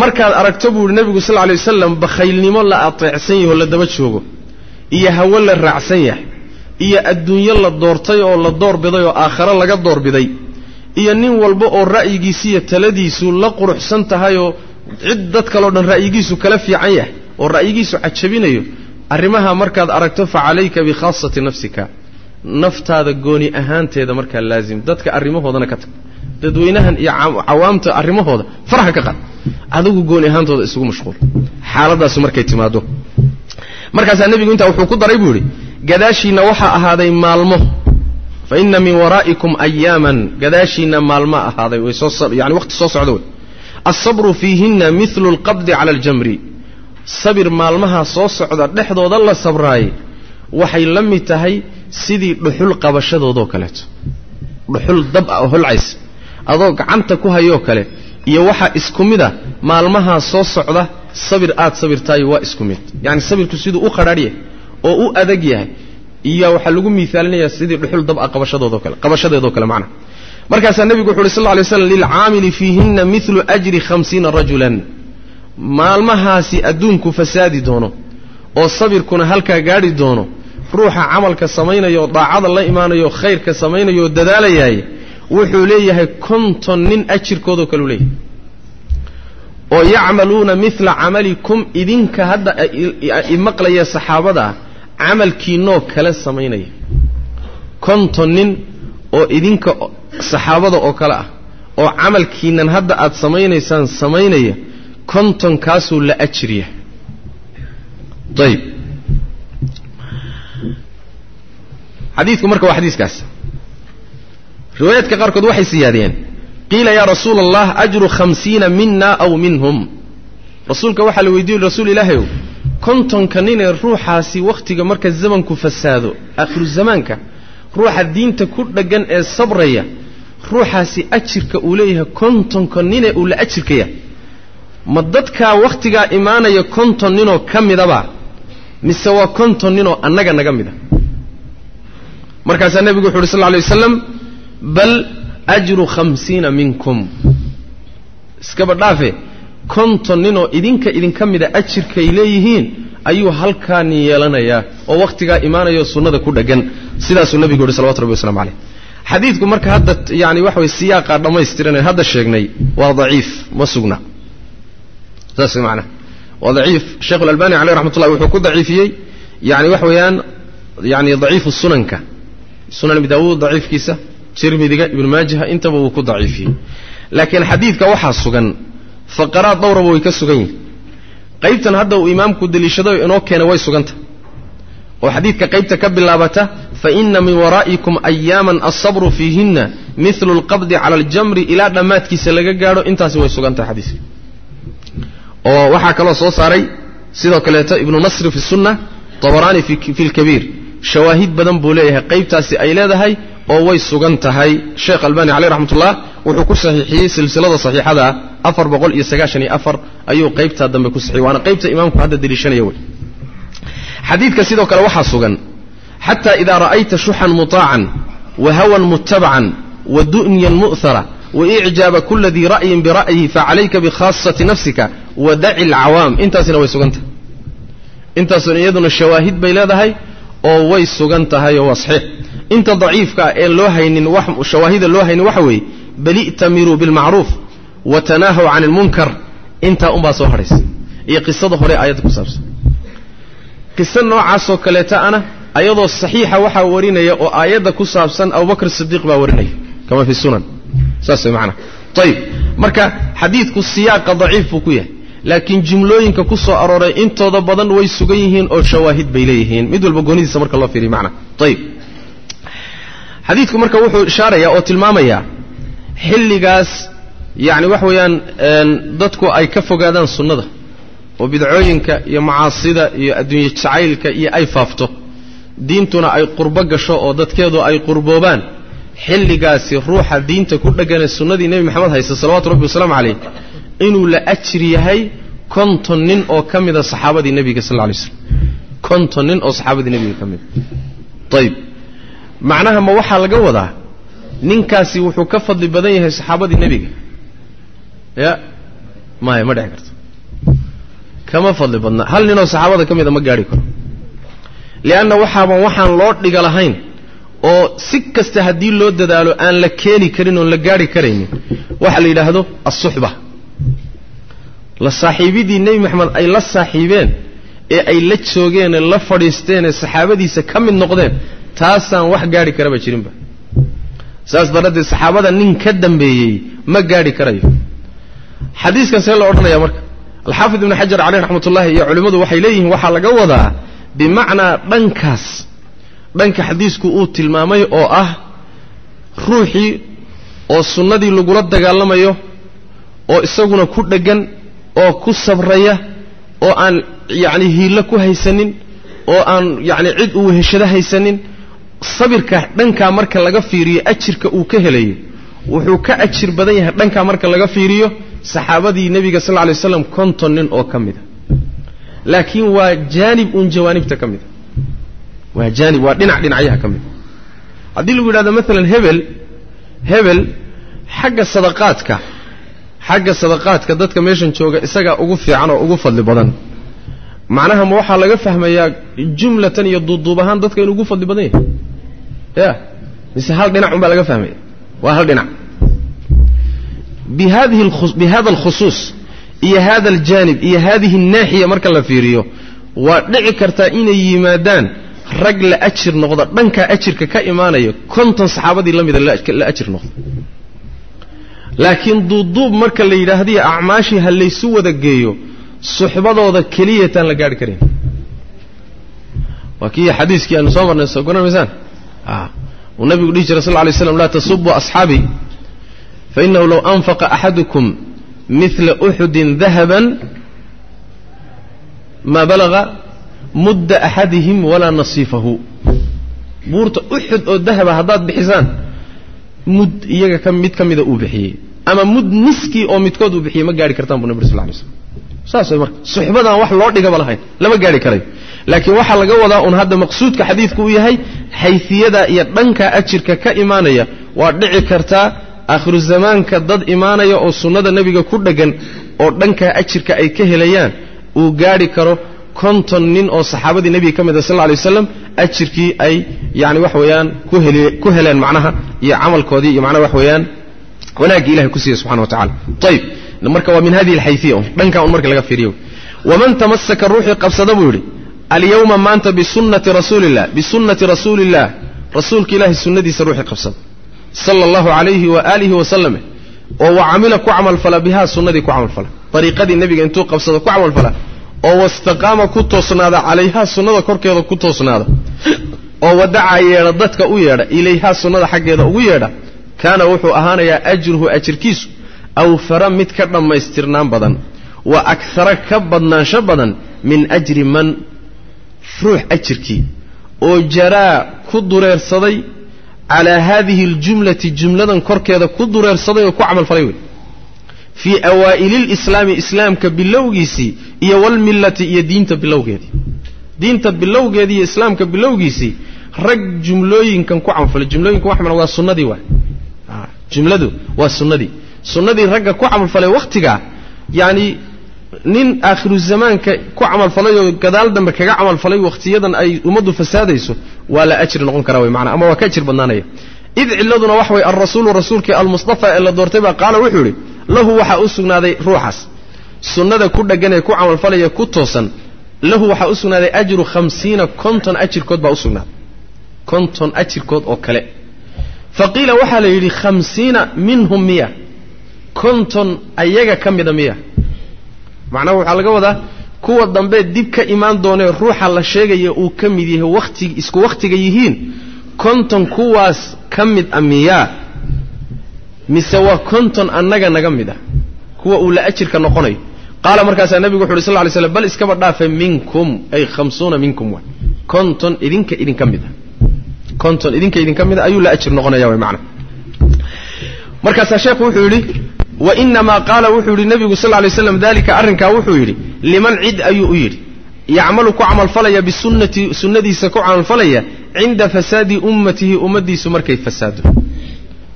markaad aragto buu yihi nebigu sal lla lay wasalam bakhaylnimo la ateecsan yaho la daba joogo iyo hawo la raacsan yahay iyo adduunyo la doortay oo la doorbiday oo aakhare laga doorbiday iyo nin walba oo ra'yigiisi iyo taladiisu la quruxsan tahayoo cid dad kaleo dhan ra'yigiisu kala fiican yahay oo ra'yigiisu cajabinayo arrimaha markaad aragto fa calayka bikhaasati nafsika. Naftaada gooni ahaanteeda markaa laazim. Dadka arrimahoodana ka tag. Dadweynahan iyo cawaamta arrimahooda faraha ka qaad. Adigu gooni ahaantooda isugu mashquul. Xaaladaasu markay timaado markaasaa nebigu intaa wuxuu ku daray buu yidhi gadaashiinna waxaa ahaaday maalmo. Fa inna min waraa'ikum ayaaman gadaashiinna maalmo ahaaday way soo yani waqti soo socda wey alsabru fiihinna milu alqabdi cala aljamri sabir maalmaha soo socda dhexdooda la sabraayey waxay la mid tahay sidii dhuxul qabashadoodoo kaleeto. Dhuxul dab ah oo holcays adoo gacanta ku hayoo kale iyo waxaa isku mid a maalmahaa soo socda sabir aad sabirtaayo waa isku mid. Yacani sabirku siduu u qadhaadh yahay oo u adag yahay iyo waxaa lagu miaalinayaa sidii dhuxul dab ah qabashadoodoo kale qabashadeedoo kale macnaha markaasaa nebigu wuxu uhi sal ly slam lilcaamili fiihinna milu ajri khamsiina rajulan maalmahaasi adduunku fasaadi doono oo sabirkuna halkaa gaadhi doono ruuxa camalka samaynaya oo daacada la imaanayo khayrka samaynaya oo dadaalayaay wuxuu leeyahay konton nin ajirkoodoo kaleu leeyahay. Oo yacmaluuna mila camalikum idinka hadda imaqlaya saxaabada ah camalkiinoo kale samaynaya. Konton nin oo idinka saxaabada oo kale ah oo camalkiinan hadda aad samaynaysaan samaynaya kontonkaasuu la ajriya ayib xadiidku marka waa xadiiskaas. Riwaayaadka qaarkood waxay siyaadiyeen. Qiila yaa rasuula allah ajru khamsiina mina aw minhum. Rasuulka waxaa la weydiiye rasuul ilaahayow kontonka ninee ruuxaasi wakhtiga marka zamanku fasaado aakhiru zamaanka ruuxa diinta ku dheggan ee sabraya ruuxaasi ajirka uu leeyahay kontonka ninee uu la ajirkaya ma dadkaa wakhtigaa imaanaya konton ninoo ka midaba mise waa konton ninoo annaga naga mid a markaasaa nebigu wuxu uhi sal lla alay wasalam bal ajru khamsiina minkum. Iskaba dhaafe konton ninoo idinka idinka mida ajirkay leeyihiin ayuu halkaani yeelanayaa oo wakhtigaa imaanayo sunnada ku dheggan. Sidaasuu nebigu yuhi salawatu rabbi waslamu caleyh xadiidku marka hadda yani waxa way siyaaqaa dhammaystiran hadda sheegnay waa daciif ma sugna saas maanaa waa daciif. Sheekh alalbani caleyh raxmat ullahi wuxuu ku daciifiyey yani waxa weeyaan yani daciifu sunanka. Sunan abi daawuud daciifkiisa tirmidiga ibnu maajaha intaba wuu ku daciifiyey. Laakiin xadiidka waxaa sugan faqaraad dhowraba way ka sugan yihiin qaybtan hadda uu imaamku deliishado inoo keenay way suganta. Oo xadiidka qaybta ka bilaabata faina min waraa'ikum ayaaman asabru fiihinna milu alqabdi cala aljamri ilaa dhammaadkiisa laga gaadho intaasi way sugantahay xadiiska oo waxaa kaloo soo saaray sidoo kaleeto ibnu nasri fi sunna tabaraani fi lkabiir. Shawaahid badan buu leeyahay qaybtaasi ay leedahay oo way sugan tahay. Sheekh albani caleyh raxmatullah wuxuu ku saxiixiyey silsilada saxiixada afar boqol iyo sagaashan iyo afar ayuu qaybtaa dambe ku saxiy waana qaybta imaamku hadda deliishanaya wey. Xadiidka sidoo kale waxaa sugan xata ida ra'ayta shuxan mutaacan wa hawan mutabacan wa du'nyan mu'hara waicjaaba kula dii ra'yin bira'yihi facalayka bikhaasati nafsika wadaci alcawaam intaasina way sugan tahay intaasuna iyaduna shawaahid bay leedahay oo way sugan tahay oo waa saxiix. Inta daciifkaa ee loo haynin shawaahida loo haynin waxa weeye bal i'tamiruu bilmacruuf wa tanaahaw can ilmunkar intaa unbaa soo hadhaysa. Iyo qisada hore aayadda ku saabsan. Qiso noocaasoo kaleeta ana ayadoo saxiixa waxaa warinaya oo aayadda ku saabsan abubakr sidiiq baa warinaya kama fi sunan. Saas way macanaha ayib marka xadiidku siyaaqa daciif buu ku yahay laakiin jumlooyinka ku soo arooray intooda badan way sugan yihiin oo shawaahid bay leeyihiin. Mid walba goonidiisa marka loo fiiriyo macnaha ayib xadiidku marka wuxuu ishaarayaa oo tilmaamayaa xilligaas yacni waxa weeyaan dadku ay ka fogaadaan sunnada oo bidcooyinka iyo macaasida iyo adduunye jacaylka iyo ay faafto. Diintuna ay qurbo gasho oo dadkeedu ay qurboobaan. Xilligaasi ruuxa diinta ku dhegganee sunnadii nebi maxamed haysta salawatu rabbi wasalaamu calayh inuu la ajir yahay konton nin oo ka mida saxaabadii nebiga sal lla lay slam konton nin oo saxaabadii nebiga ka mida ayib macnaha ma waxaa laga wadaa ninkaasi wuxuu ka fadli badan yahay saxaabadii nebiga. Ya maya ma dheci karto. Kama fadli badna. Hal ninoo saxaabada ka mida ma gaadhi karo. Lianna waxaaban waxaan loo dhiga lahayn oo si kasta haddii loo dadaalo aan la keeni karin oon la gaadhi karaynin waxa la yidhaahdo alsuxba la saaxiibidii nebi maxamed ay la saaxiibeen ee ay la joogeenee la fadhiisteenee saxaabadiisa ka mid noqdeen taasaan wax gaadhi karaba jirinba. Saas daraaddeed saxaabada nin ka dambeeyey ma gaadhi karayo. Xadiiskan see la odhanaya marka? Alxaafid ibnu xajar caleyh raxmatullahi iyo culimmadu waxay leeyihiin waxaa laga wadaa bimacnaa dhankaas. Dhanka xadiisku uu tilmaamay oo ah ruuxii oo sunnadii lagula dagaalamayo oo isaguna ku dheggan oo ku sabraya oo aan yacni hiillo ku haysanin oo aan yacni cid uu weheshado haysanin sabirka dhankaa marka laga fiiriyo ajirka uu ka helayo wuxuu ka ajir badan yahay dhankaa marka laga fiiriyo saxaabadii nebiga sal lla lay waslam konton nin oo ka mid a laakiin waa jaanib uun jawaanibta ka mid a waa jaanib waa dhinac dhinacyaha ka mid a haddii lagu yidhahdo maalan hebel hebel xagga sadaqaadka xagga sadaqaadka dadka meeshan jooga isagaa ugu fiican oo ugu fadli badan. Macnaha ma waxaa laga fahmayaa jumlatan iyo duuduub ahaan dadka inuu ugu fadli badan yahay ya mise hal dhinac un baa laga fahmaya? Waa hal dhinac. Bihadihi bihada alkhusuus iyo hada aljaanib iyo hadihi annaaxiya marka la fiiriyo waa dhici kartaa inay yimaadaan rag la ajir noqda dhankaa ajirka ka imaanaya konton saxaabadii la mida la ajir noqda laakiin duuduub marka la yidhaahdiyo acmaashii ha laysu wada geeyo suxbadooda keliyataan la gaarhi karayn waa kii xadiiskii aanu soo marnay soo goran maysaan uu nabigu dhihi jiray sal alay slam laa tasubuu asxaabii fainahu low anfaqa axadukum midla uxudin dahaban maa balaga mudda axadihim walaa nasiifahu. Buurta uxud oo dahaba haddaad bixisaan mud iyaga ka mid ka mida uu bixiyey ama mud niskii oo midkood uu bixiyey ma gaari kartaan bu nabir sal lay slam saas marka suxbadaan wax loo dhigaba lahayn lama gaari karayo laakiin waxaa laga wadaa un hadda maqsuudka xadiidku uu yahay xayfiyada iyo dhanka ajirka ka imaanaya waa dhici kartaa aakhiru zamaanka dad imaanaya oo sunnada nebiga ku dheggan oo dhankaa ajirka ay ka helayaan uu gaadhi karo konton nin oo saxaabadii nebiga ka mid ah sal lla waslam ajirkii ay yani wax weeyaan ku heleen macnaha iyo camalkoodii iyo macnaha wax weeyaan wanaaggii ilahay ku siiya subxana wa tacala ayib marka waa min hadihi alxayfiya un dhankaa un marka laga fiiriyo. Waman tamasaka ruuxii qabsada buu yidhi alyawma maanta bisunnati rasuuliillah bisunnati rasuuliillah rasuulka ilaahay sunnadiisa ruuxii qabsada. Sala allahu calayhi wa aalihi wasalam oo wa camila ku camalfala bihaa sunnadii ku camalfala dariiqadii nebiga intuu qabsado ku camalfala oo wastaqaama ku toosnaada calayhaa sunnada korkeeda ku toosnaada. Oo wadacaa yeedha dadka u yeedha ilayhaa sunnada xaggeeda ugu yeedha kaana wuxuu ahaanayaa ajruhu ajirkiisu awfara mid ka dhammaystirnaan badan wa akara ka badnaansho badan min ajri man ruux ajirkii oo jaraa ku dureersaday calaa haadihi aljumlati jumladan korkeeda ku dureersaday oo ku camalfalay wey fii awaa'ili lislaami islaamka bilowgiisii iyo walmillati iyo diinta bilowgeedii. Diinta bilowgeedii iyo islaamka bilowgiisii rag jumlooyinkan ku camalfalay jumlooyinkan waxman waa sunnadii waay jumladu waa sunnadii. Sunnadii ragga ku camalfalay wakhtigaa yacni nin aakhiru zamaanka ku camalfalay oo gadaal dambe kaga camalfalay wakhtiyadan ay ummaddu fasaadayso waa la ajri noqon karaa wey maanaa ama waa ka ajir badnaanaya. Id cilladuna wax way alrasuulu rasuulkii almustafa ee la doortay baa qaala wuxuu yidhi lahu waxaa u sugnaaday ruuxaas. Sunnada ku dheggan ee ku camalfalaya ku toosan lahu waxaa u sugnaaday ajru khamsiina konton ajirkood baa u sugnaaday konton ajirkood oo kale fa qiila waxaa la yidhi khamsiina minhum miya. Konton ayaga ka mida miya. Macnaha waxaa laga wadaa kuwa dambe dib ka imaan doonee ruuxa la sheegaya uu ka mid yahay wati isku wakhtiga yihiin konton kuwaas ka mid a miyaa mise waa konton annaga naga mid ah kuwa uu la ajirka noqonayo. Qaala markaasaa nebigu wuxu uhi sal ly slam bal iskaba dhaafe minkum ay khamsuuna minkum waay konton idinka idinka mid ah konton idinka idinka mid a ayuu la ajir noqonaya way macna. Markaasaa sheekhu wuxuu yidhi wainamaa qaala wuxuu yidhi nebigu sal lay slam dalika arrinkaa wuxuu yidhi liman cid ayuu u yidhi yacmalu ku camalfalaya bisunnati sunnadiisa ku camalfalaya cinda fasaadi ummatihi ummaddiisu markay fasaado.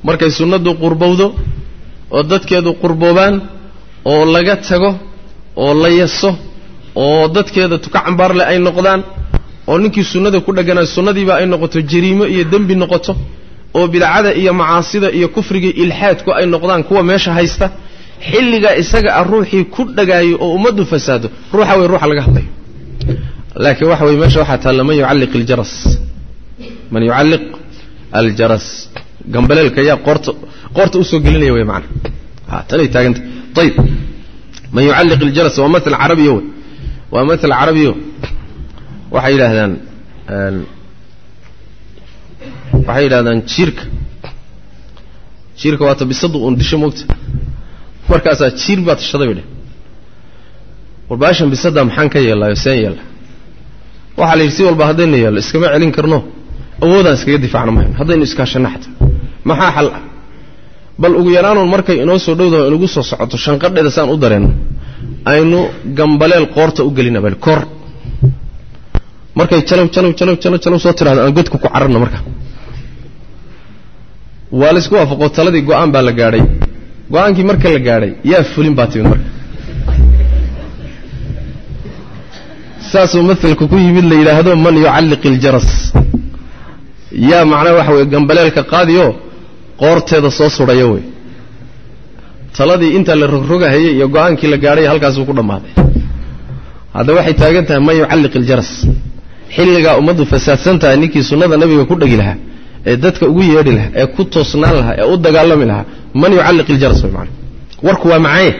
Markay sunnadu qurbowdo oo dadkeedu qurboobaan oo laga tago oo la yaso oo dadkeeda tuka ay noqdaan oo ninkii sunnada ku dheganayo sunnadiiba ay noqoto jariimo iyo dembi noqoto oo bidcada iyo macaasida iyo kufriga ilxaadku ay noqdaan kuwa meesha haysta xilligaa isaga ah ruuxii ku dhagaayo oo ummaddu fasaado ruuxa wey ruuxa laga hadlayo. Laakiin waxa weye meesha waxaa taalla man yucalliq aljaras man yucalliq aljaras. Gambaleelka yaa qoorta qoorta u soo gelinaya wey maana ha tanay taaganta. Ayib man yucalliq aljaras waa maal carabiyo wey. Waa maal carabiyo waxay yidhaahdaan waxay yidhahdaan jiirka jiirka waata bisadu uun disho moogta. Markaasaa jiir baa tashaday bay dheh war baashan maxaan ka yeellaayo seen yeella. Waxaa la yidhi si walba haddayna yeello iskama celin karno. Awoodaan iskaga difaacno mahayno haddaynu iskaashanna xataa maxaa xal? Ah bal ugu yaraanuun markay inoo soo dhowdaho inugu soo socoto shanqadheeda saan u dareenno aynu gambaleel qoorta u gelina bal kor markay jalow jalow jalow jalow jalow soo tidhahdo aan godka ku cararno marka. Waa laysku waafaqo taladii go'aan baa la gaadhay. Go'aankii marka la gaadhay yaa fulin baa timid marka. Saasuu maalka ku yimid la yidhaahdo man yucalliq iljaras yaa macnaha waxa weye gambaleelka qaadiyo qoorteeda soo sudhaya wey taladii intaa la rogrogahayay iyo go'aankii la gaadhay halkaasuu ku dhammaaday hadda waxay taagan tahay man yucalliq iljaras xilligaa ummaddu fasaadsan tahay ninkii sunnada nabiga ku dhegi lahaa ee dadka ugu yeedhi lahaa ee ku toosnaan lahaa ee u dagaalami lahaa man yucalliq iljaras way maana warku waa macaanye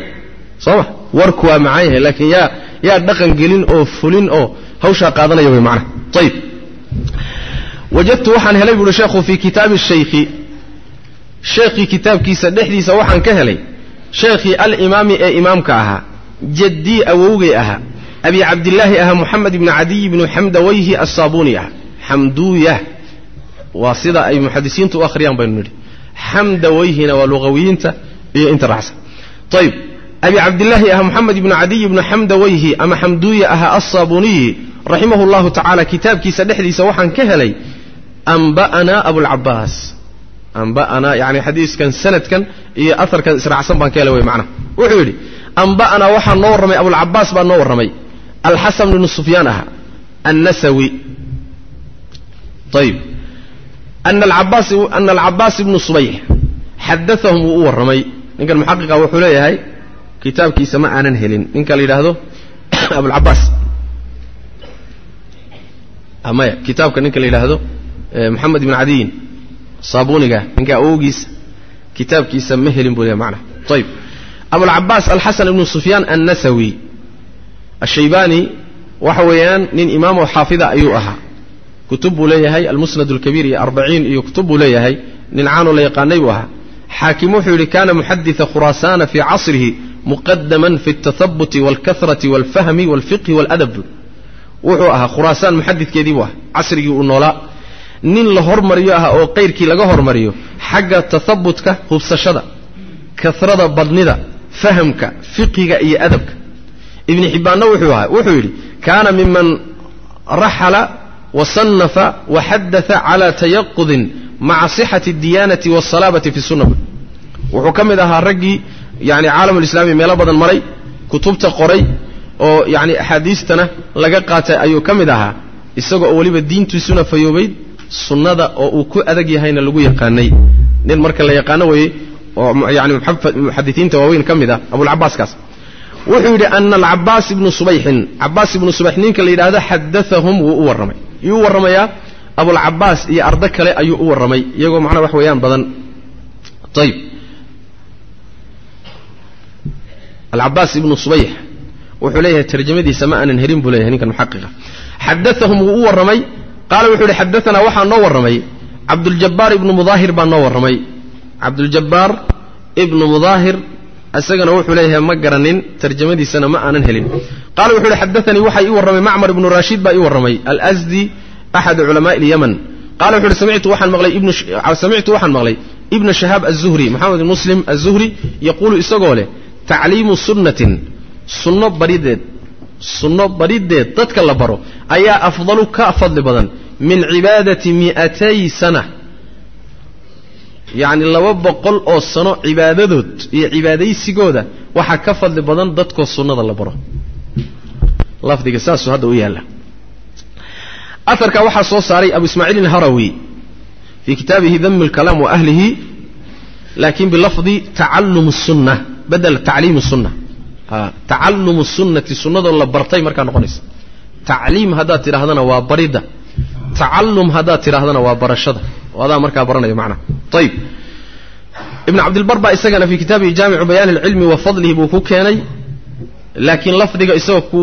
soo ma? Warku waa macaan yahay laakiin yaa yaa dhaqan gelin oo fulin oo hawshaa qaadanaya way macnaha. Ayib wajadtu waxaan helay buuhi sheekhu fii kitaabi shaykhi. Sheekhii kitaabkiisa dhexdiisa waxaan ka helay sheekhii alimaami ee imaamka ahaa jaddii awowgay ahaa abi cabdillaahi ahaa moxamed ibni cadiy ibnu xamdawayhi assaabuni ah. Xamduuyah waa sida ay muxadisiintu u akhriyaan baynu nidhi. Xamdawayhina waa luqawiyiinta iyo inta raacsan. Ayib abi cabdillaahi aha moxamed ibnu cadiy ibnu xamdawayhi ama xamduuya ahaa assaabuniyi raximahu llahu tacaala kitaabkiisa dhexdiisa waxaan ka helay amba'anaa abulcabaas amba'anaa yani xadiiskan sanadkan iyo aharkan israacsan baan ka helay wey macnaha wuxuu yidhi amba'anaa waxaa noo warramay abulcabaas baa noo warramay alxasan bnu sufyaan aha. Annasawi. Ayib ana alcabaas ibnu subayx xadaahum wuu u warramay. Ninkan muxaqiqa wuxuu leeyahay kitaabkiisa ma aanan helin. Ninka la yidhaahdo abulcabaas maya kitaabka ninka la yidhaahdo moxamed ibn cadiyin saabuniga ninka awowgiisa kitaabkiisa ma helin buu leeyahy macnaha. Ayib abulcabaas alxasan ibnu sufyaan annasawi ashaybani waxa weeyaan nin imaamoo xaafida ayuu ahaa. Kutub buu leeyahay almusnad alkabiir iyo arbaciin iyo kutub buu leeyahay nin caanoo la yaqaanay buu ahaa. Xaakim wuxuu yidhi kana muxadita khuraasana fii casrihi muqadaman fi altathabuti walkahrati walfahmi walfiqhi waladab. Wuxuu ahaa khuraasaan muxadidkeedii buu ahaa casrigii uu noolaa. Nin la hormariyo ah oo qayrkii laga hormariyo xagga tathabutka hubsashada kasrada badnida fahamka fiqhiga iyo adabka ibni xibbaanna wuxuu yidhi kaana miman raxala wasanafa waxadaa cala tayaqudin maca sixati diyaanati wasalaabati fi sunna wuxuu ka mid ahaa raggii yani caalamulislaami meelo badan maray kutubta qoray oo yani axaadiistana laga qaatay ayuu ka mid ahaa isagoo weliba diintiisuna fayoobayd sunnada oo uu ku adag yahayna lagu yaqaanay. Nin marka la yaqaano weeye oo yani muxadisiinta waaweyn ka mid ah abulcabaaskaas wuxuu yidhi ana alcabaas ibnu subayxin. Cabaas ibnu subayx ninka la yidhahdo xadaahum wuu u warramay. Yuu u warramayaa abulcabaas iyo ardo kale ayuu u warramay iyagoo macnaa wax weeyaan badan. Ayib alcabaas ibnu subayx wuxuu leeyahay tarjamadiisa ma aanan helin buu leeyahay ninkan muxaqiqa xadaahum wuu u warramay. Qaala wuxuu yidhi xadaanaa waxaa noo warramay. Cabduljabaar ibnu mudaahir baa noo warramay. Cabduljabaar ibnu mudaahir isagana wuxuu leeyahay ma garanin tarjamadiisana ma aanan helin. Qaala wuxuu ihi xaddaanii waxaa ii warramay macmar ibnu raashiid baa ii warramay alsdi axad culamaai ilyaman qala wuxu uhi samictu waxaan maqlay ibna ah, shahaab aلzuhri moxamed muslim aلzuhri yaquulu isagoo leh tacliimu sunnatin sunno barideed sunno barideed dadka la baro ayaa afdalu ka fadli badan min cibaadati mi'atay sana yacni laba boqol oo sano cibaadadood iyo cibaadaysigooda waxaa ka fadli badan dadkoo sunnada la baro. Lafdiga saasuu hadda u yaalla. Aarka waxaa soo saaray abu ismaaciil harawi fii kitaabihi dami lkalaam wa ahlihi laakin bilafdi tacalum sunna badla tacliim sunna tacalum sunnati sunnadoo la bartay markaa noqonaysa. Tacliim haddaad tidhaahdana waa baridda tacalum haddaad tidhaahdana waa barashada adaa markaa baranaya macnaha ayib ibn cabdilbar baa isagana fii kitaabihi jaamicu bayaani اlcilmi wa fadlihi buu ku keenay laakiin lafdiga isagoo ku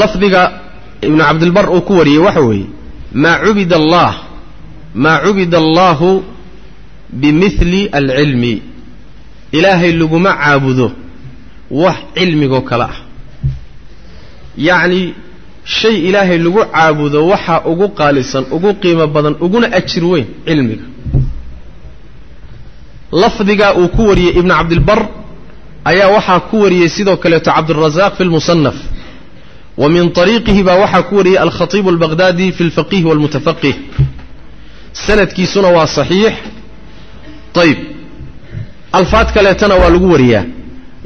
lafdiga ibnu cabdilbar uu ku wariyey waxa weeye maa cubida allah maa cubida allahu bimili alcilmi ilaahay laguma caabudo wax cilmigoo kale ah yacni shay ilaahay lagu caabudo waxaa ugu qaalisan ugu qiimo badan uguna ajir weyn cilmiga. Lafdigaa uu ku wariyey ibnu cabdilbar ayaa waxaa ku wariyey sidoo kaleeto cabdirazaaq fi lmusanaf wa min ariiqihi baa waxaa ku wariyey alkhatiibu albaqhdaadi fi lfaqih walmutafaqih sanadkiisuna waa saxiix. Ayib alfaad kaleetana waa lagu wariyaa.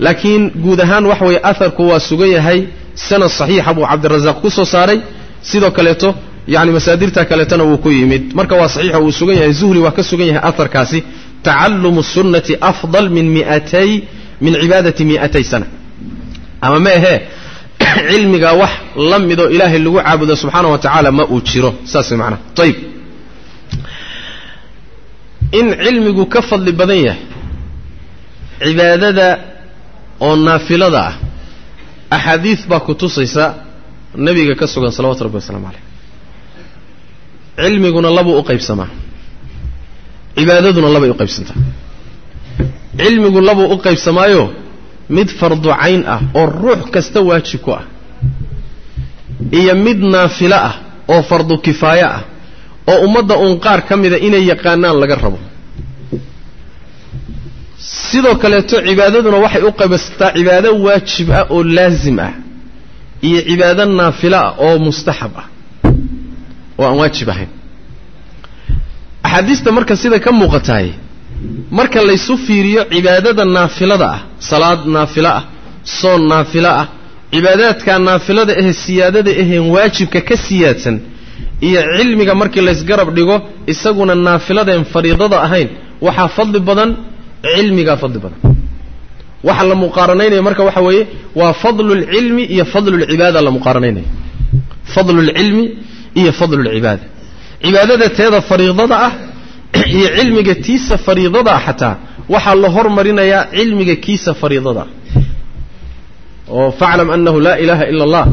Laakiin guud ahaan waxa weeye aharku waa sugan yahay sanad saxiixa buu cabdirazaaq ku soo saaray sidoo kaleeto yani masaadirta kaleetona wuu ku yimid. Marka waa saxiixo wuu sugan yahay zuhri waa ka sugan yahay aharkaasi tacalumu sunnati afdal min miatay min cibaadati mi'atay sana. Ama ma ahee cilmiga wax la midoo ilaahay lagu caabudo subxaana wa tacaala ma uu jiro. Saas macnaha ayib in cilmigu ka fadli badan yahay cibaadada oo naafilada ah axaadiid baa ku tusaysa nebiga ka sugan salawatu rabbi wasalaamu caleyh cilmiguna labuu u qaybsamaa cibaadaduna labay u qaybsantaa cilmigu labuu u qaybsamaayo mid fardu cayn ah oo ruux kasta waajib ku ah iyo mid naafilo ah oo fardu kifaayo ah oo ummadda uun qaar ka mida inay yaqaanaan laga rabo sidoo kaleeto cibaadaduna waxay u qaybsataa cibaado waajib ah oo laasim ah iyo cibaado naafilo ah oo mustaxab ah oo aan waajib ahayn. Axaadiista marka sida ka muuqataay marka laysu fiiriyo cibaadada naafilada ah salaad naafilo ah soon naafilo ah cibaadaadka naafilada ahe siyaadada aheen waajibka ka siyaadsan iyo cilmiga markii laysgarab dhigo isaguna naafiladaen fariidada ahayn waxaa fadli badan cilmigaa fadli badan. Waxa la muqaaranaynaya marka waxa weeye waa fadlulcilmi iyo fadlulcibaada la muqaaranaynaya. Fadlulcilmi iyo fadlulcibaada cibaadada teeda fariidada ah iyo cilmiga tiisa fariidada ah xataa waxaa la hormarinayaa cilmiga kiisa fariidada. Ah oo faclam anahu laa ilaha ila allah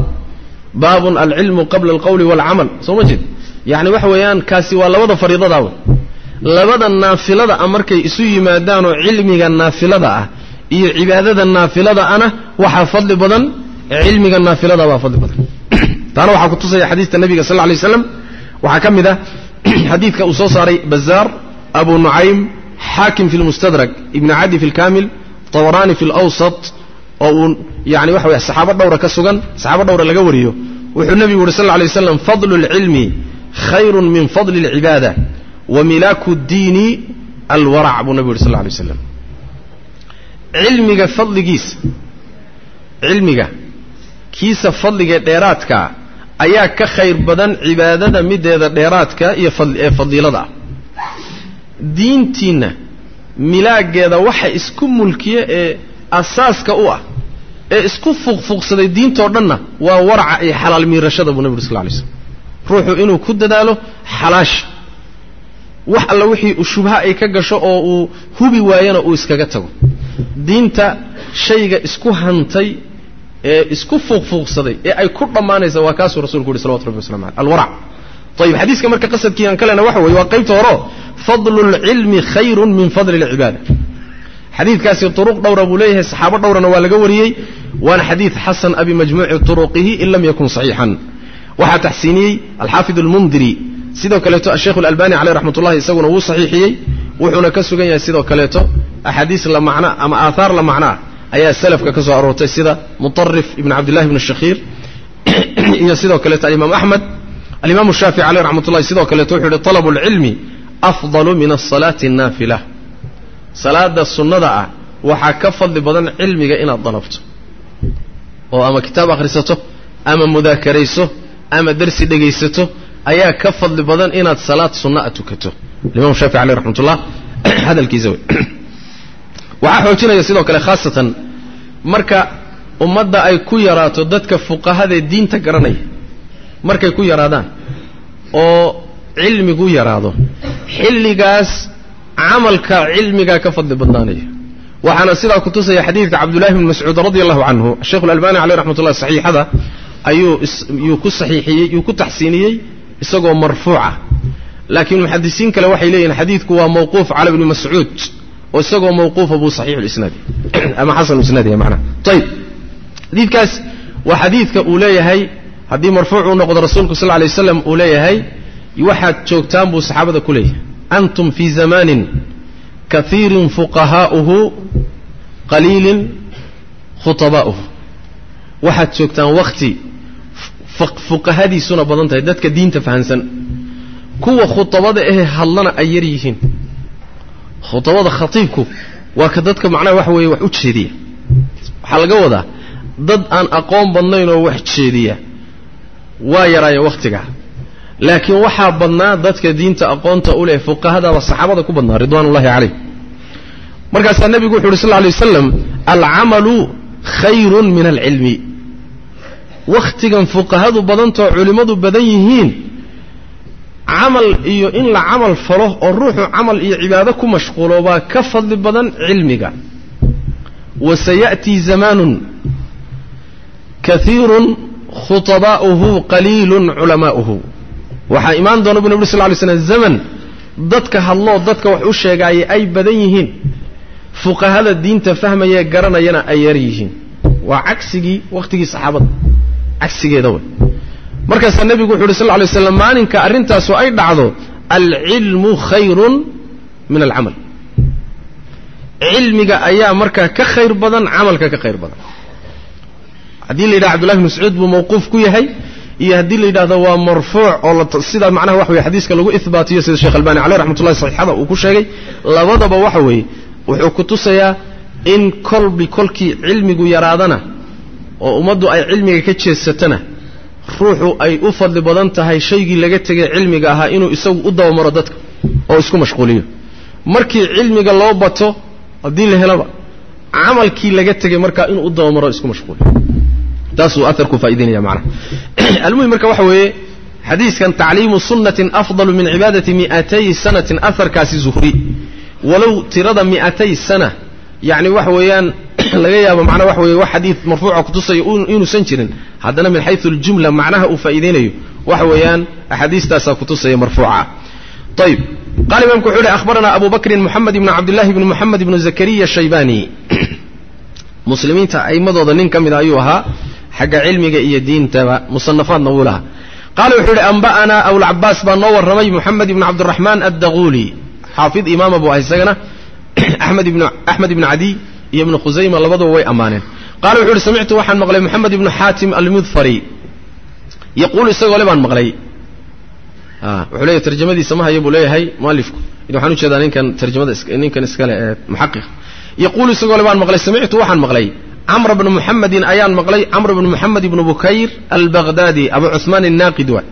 baabun alcilmu qabla alqawli walcamal soo ma jeed? Yacni waxa weeyaan kaasi waa labada fariidadaa wey labada naafilada ah markay isu yimaadaanoo cilmiga naafilada ah iyo cibaadada naafilada ana waxaa fadli badan cilmiga naafilada baa fadli badan. Taana waxaa kutusaya xadiista nabiga sal lay slam waxaa ka mid ah xadiidka uu soo saaray bazaar abu nucaym xaakim fi lmustadrak ibni cadi fi lkamil tabaraani fi lawsat oo uu yani waxa wey saxaabo dhowra ka sugan saxaabo dhowra laga wariyo wuxuu nebigu yuhi sal lay waslam fadlu lcilmi khayrun min fadli اlcibaada wa milaaku diini alwarac buu nebigu yuhi sal lla lay waslam cilmiga fadligiisa cilmiga kiisa fadligee dheeraadkaa ayaa ka khayr badan cibaadada mideeda dheeraadka iyo ee fadiilada ah diintiinna milaageeda waxa isku mulkiya ee asaaska u ah ee isku fuuqfuuqsaday diintoo dhanna waa waraca iyo xalaal miirashada buu nebi uri sal lla lay slam ruuxu inuu ku dadaalo xalaasha wax alla wixii shubha ay ka gasho oo uu hubi waayana uu iskaga tago. Diinta shayga isku hantay ee isku fuuqfuuqsaday ee ay ku dhammaanaysa waa kaasuu rasulku yuhi salawatu rabbi waslamu aleh alwarac ayib xadiiska marka qasadkii aan ka waxa weye waa qaybta horeo fadlu lcilmi khayrun min fadli lcibaada xadiidkaasi turuq dhowra buu leeyahay saxaabo dhowrana waa laga wariyey. Waana xadiid xasan abi majmuuci turuqihi in lam yakun saxiixan. Waxaa taxsiiniyey alxaafid almundiri sidoo kaleeto asheikh alalbani caleyh raxmat ullahi isaguna wuu saxiixiyey wuxuuna ka sugan yahay sidoo kaleeto axaadiis la macna ama aathaar la macno ah ayaa salafka ka aroortay sida mutarif ibn cabdillahi ibn shakhiir iyo sidoo kaleeto alimaam axmed alimaamu shaafici caleyh raxmat ullahi sidoo kaleeto wuxuu yihi talabu lcilmi afdalu min asalaati annaafila. Salaada sunnada ah waxaa ka fadli badan cilmiga inaad dalabto oo ama kitaab akhrisato ama mudaakarayso ama dersi dhegaysato ayaa ka fadli badan inaad salaad sunna a tukato. Alimamu shaafici aleyh raxmatullah hadalkiisa wey. Waxaa xoojinaya sidoo kale khaasatan marka ummadda ay ku yaraato dadka fuqahadaee diinta garanaya. Markay ku yaraadaan oo cilmigu yaraado. Xilligaas camalka cilmigaa ka fadli badnaanaya. Waxaana sidaa kutusaya xadiidka cabdullahi bn mascuud radi allahu canhu caleyh raxmat ullah saxiixada ayuu yuu ku saxiixiyey yuu ku taxsiiniyey isagoo marfuuca. Laakiin muxadisiin kale waxay leeyihiin xadiidku waa mawquuf cala bni mascuud oo isagoo mawquufa buu saxiixu lisnaadi ama xasanu isnaadiya macnaha ayib xadiidkaas waa xadiidka uu leeyahay haddii marfuuc uu noqdo rasuulku sal lay waslam uu leeyahay waxaad joogtaan buu saxaabada ku leeyahay. Antum fii zamanin kaiirin fuqahaa'uhu qaliilin khutabaa'uhu waxaad joogtaan wakti fuqahadiisuna badan tahay dadka diinta fahansan. Kuwa khutabada ahe hadlana ay yar yihiin. Khutabada khatiibku waa ka dadka macnaha waxa weeye wax u jeediya. Waxaa laga wadaa dad aan aqoon badnayn oo wax jeediya waa yaraayeen wakhtigaa laakiin waxaa badnaa dadka diinta aqoonta u leh fuqahadaba saxaabada ku badnaa ridwaan ullahi calayh. Markaasaa nebigu wuxu uhi sal lla lay waslam alcamalu khayrun min alcilmi wakhtigan fuqahadu badantoo culimmadu badan yihiin camal iyo in la camal falo oo ruuxu camal iyo cibaado ku mashquulo baa ka fadli badan cilmiga. Wa saya'tii zamaanun kaiirun khutabaa'uhu qaliilun culamaa'uhu. Waxaa imaan doona bu nabri sal lay slam zaman dadka hadloo dadka wax u sheegaaya ay badan yihiin. Fuqahada diinta fahmayee garanayana ay yar yihiin. Waa cagsigii wakhtigii saxaabada cagsigeeda wey markaasaa nebigu wuxu uhi sal lay slam maalinka arrintaasu ay dhacdo alcilmu khayrun min alcamal cilmiga ayaa markaa ka khayr badan camalka ka khayr badan. Haddii la yidhaha cbdullahi bn mascuud buu mawquuf ku yahay iyo haddii la yidhahdo waa marfuuc oo sida macnaha waxa weye xadiiska lagu ihbaatiyo sida sheekh albani caleyh raxmatullahi saxiixada uu ku sheegay labadaba waxa weeye wuxuu ku tusayaa in kolbi kolkii cilmigu yaraadana oo ummaddu ay cilmiga ka jeesatana ruuxu ay u fadli badan tahay shaygii laga tegay cilmiga ahaa inuu isagu u dabamaro dadka oo isku mashquuliyo. Markii cilmiga loo bato haddii la helaba camalkii laga tegay markaa inuu u dabamaro isku mashquuliyo. Taasuu aarku faa'idaynaya macnaha almuhim marka waxa weeye xadiiskan tacliimu sunnatin afdalu min cibaadati mi'atay sanatin aharkaasi zuhri. Walow tirada mi'atay sana yacni waxa weeyaan laga yaabo macnaa waxa weye wax xadiid marfuuca kutusayo inuusan jirin. Haddana min xayu aljumla macnaha uu faa'iidaynayo waxa weeyaan axaadiistaasaa kutusaya marfuuca. Ayib qaala imamku wuxuu yihi akhbarana abu bakrin moxamed ibnu cabdillahi bni moxamed ibnu zakariya shaybani. Muslimiinta a'immadooda nin ka mida ayuu ahaa xagga cilmiga iyo diintaba musanafaadna wuu lahaa. Qaala wuxuu yihi anba'anaa abulcabaas baa noo warramay moxamed ibnu cabdiraxmaan addaquuli xaafid imaama buu ah isagana axmed ibnu cadiy iyo ibnu khusayma labaduba way ammaaneen. Qaala wuxuu uhi samictu waxaan maqlay moxamed ibnu xaatim almudfari. Yaquulu isagoo le baan maqlay. Ah, wuxuu leeyahy tarjamadiisa ma hayo buu leeyahay mualifku waxaan u jeedaa ninkan tarjamada ninkan iskale ee eh, muxaqiq yaquulu isagoo le baan maqlay samictu waxaan maqlay camr bnu muxamedin ayaan maqlay camr bnu muxamed ibnu bukayr albaghdadi abu cuhmaan annaaqid wa.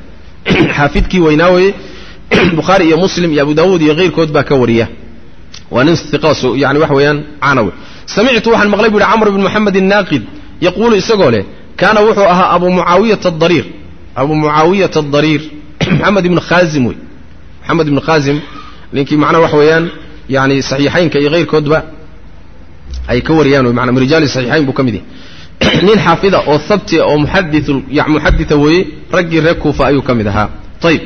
Xaafidkii weynaa weye bukhaari iyo muslim iyo abu daawuud iyo keyrkood baa ka wariya. Waa nin iqasu yani wax weeyaan caanawe samictu waxaan maqlay bu yhi camr bn moxamed الnaaqid yaquulu isagoo leh kaana wuxuu ahaa abu muaawiyata adariir abu mucaawiyata adariir moxamed ibnu khazim wey moxamed ibnu khazim ninkii macnaha waxa weeyaan yani saxiixaynka iyo keyrkoodba ay ka wariyaan wey maana min rijaali saxiixayn buu ka mid yahay nin xaafida oo habtia oo muxadita weeye raggii reer kuufa ayuu ka mid ahaa ayib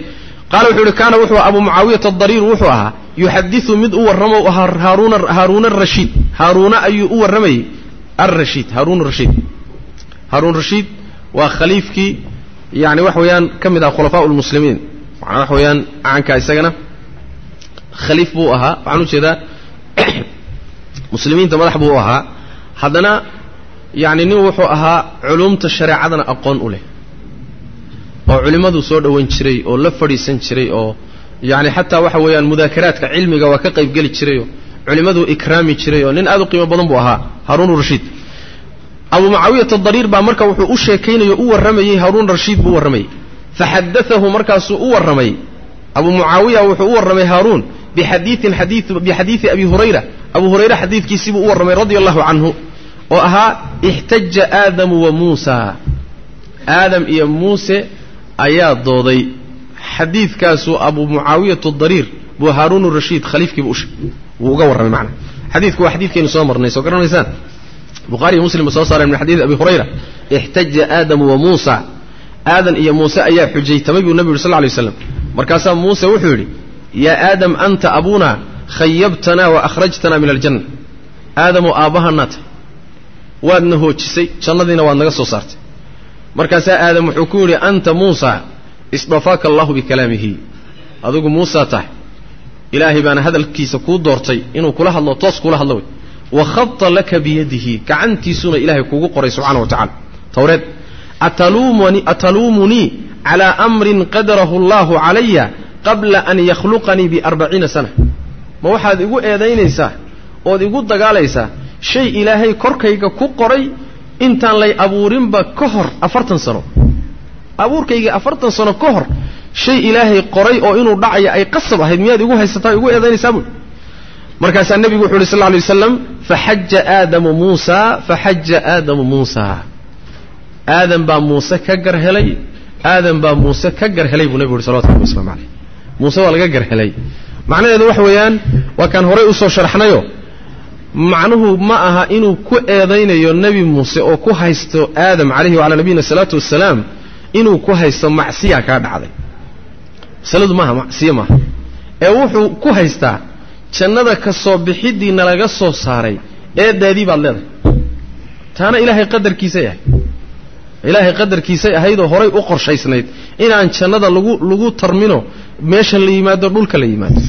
qaala wuxuu ihi kaana wuxuu abu mucaawiyata adariir wuxuu ahaa yuxadiu mid u warramo ahaa haaruuna arashiid haaruuna ayuu u warramayey arashiid haaruun rashiid haaruun rashiid waa khaliifkii yani waxa weeyaan ka mid aha khulafaa lmuslimiin manaa waxa weeyaan caanka isagana. Khaliif buu ahaa. Waxaan u jeedaa muslimiinta madax buu ahaa. Haddana yani nin wuxuu ahaa culumta shareecadana aqoon u leh. Oo culimmaduu soo dhowan jiray oo la fadhiisan jiray oo yani xataa waxa weeyaan mudaakaraadka cilmiga waa ka qaybgeli jirayoo culimmaduu ikraami jiray oo nin aad u qiimo badan buu ahaa haaruun rashiid. Abu mucaawiyata dariir baa marka wuxuu u sheekaynayo u warramayey haaruun rashiid buu warramayey faxadaahu markaasuu u warramay. Abu mucaawiya wuxuu u warramay haaruun bixadiiin bixadiidi abi hurayra. Abu hurayre xadiidkiisiibuu u warramay radia allahu canhu oo ahaa ixtaja aadamu wa muusa. Aadam iyo muuse ayaa dooday xadiidkaasuu abu mucaawiyatu dariir buu haaruun rashiid khaliifkiiba wuu uga warramay macna xadiidku waa xadiidkaynu soo marnay soo garanaysaan. Bukhari iyo muslim soo saareen min xadiidi abi hurayra ixtaja aadamu wa muusa. Aadan iyo muuse ayaa xujaytamay buu nebi yuri sal lay waslam markaasaa muuse wuxuu yidhi yaa aadam anta abuna khayabtanaa wa akhrajtanaa min aljanna aadamoo aabbahanaa tahay waadna hoojisay jannadiina waad naga soo saartay. Markaasaa aadam wuxuu ku yidhi anta muusa isdafaaka allahu bikalaamihi adigu muusaa tahay ilaahay baana hadalkiisa kuu doortay inuu kula hadlo toos kula hadlo wey. Wa khada laka biyadihi gacantiisuna ilaahay kugu qoray subxana wa tacala tawreed ataluumunii calaa amrin qadarahu allahu calaya qabla an yakhluqanii biarbaciina sana. Ma waxaad igu eedaynaysaa ood igu dagaalaysaa shay ilaahay korkayga ku qoray intaan lay abuurinba ka hor afartan sano abuurkayga afartan sano ka hor shay ilaahay qoray oo inuu dhacaya ay qasab ahayd miyaad igu haysataa igu eedaynaysaa buui markaasaa nebigu wuxu uhi sal lay waslam faxaja aadamu muusa faxaja aadamu muusa. Aadam baa muuse ka gar helay aadam baa muuse ka gar helay buu nebigu uhi salawatu rabbi waslamu caleyh muuse waa laga gar helay. Macnaheedu waxa weeyaan waa kaan horay u soo sharxnayo macnuhu ma aha inuu ku eedaynayo nebi muuse oo ku haysto aadam calayhi wacalaa nabiyina salaatu wasalaam inuu ku haysto macsiya kaa dhacday. Masaladu maaha macsiye maaha. Ee wuxuu ku haystaa jannada ka soo bixidiina laga soo saaray eedaadii baad leedahay. Taana ilaahay qadarkiisay ahayd ilaahay qadarkiisay ahaydoo horay u qorshaysnayd inaan jannada lagu lagu tarmino meesha la yimaado dhulka la yimaado.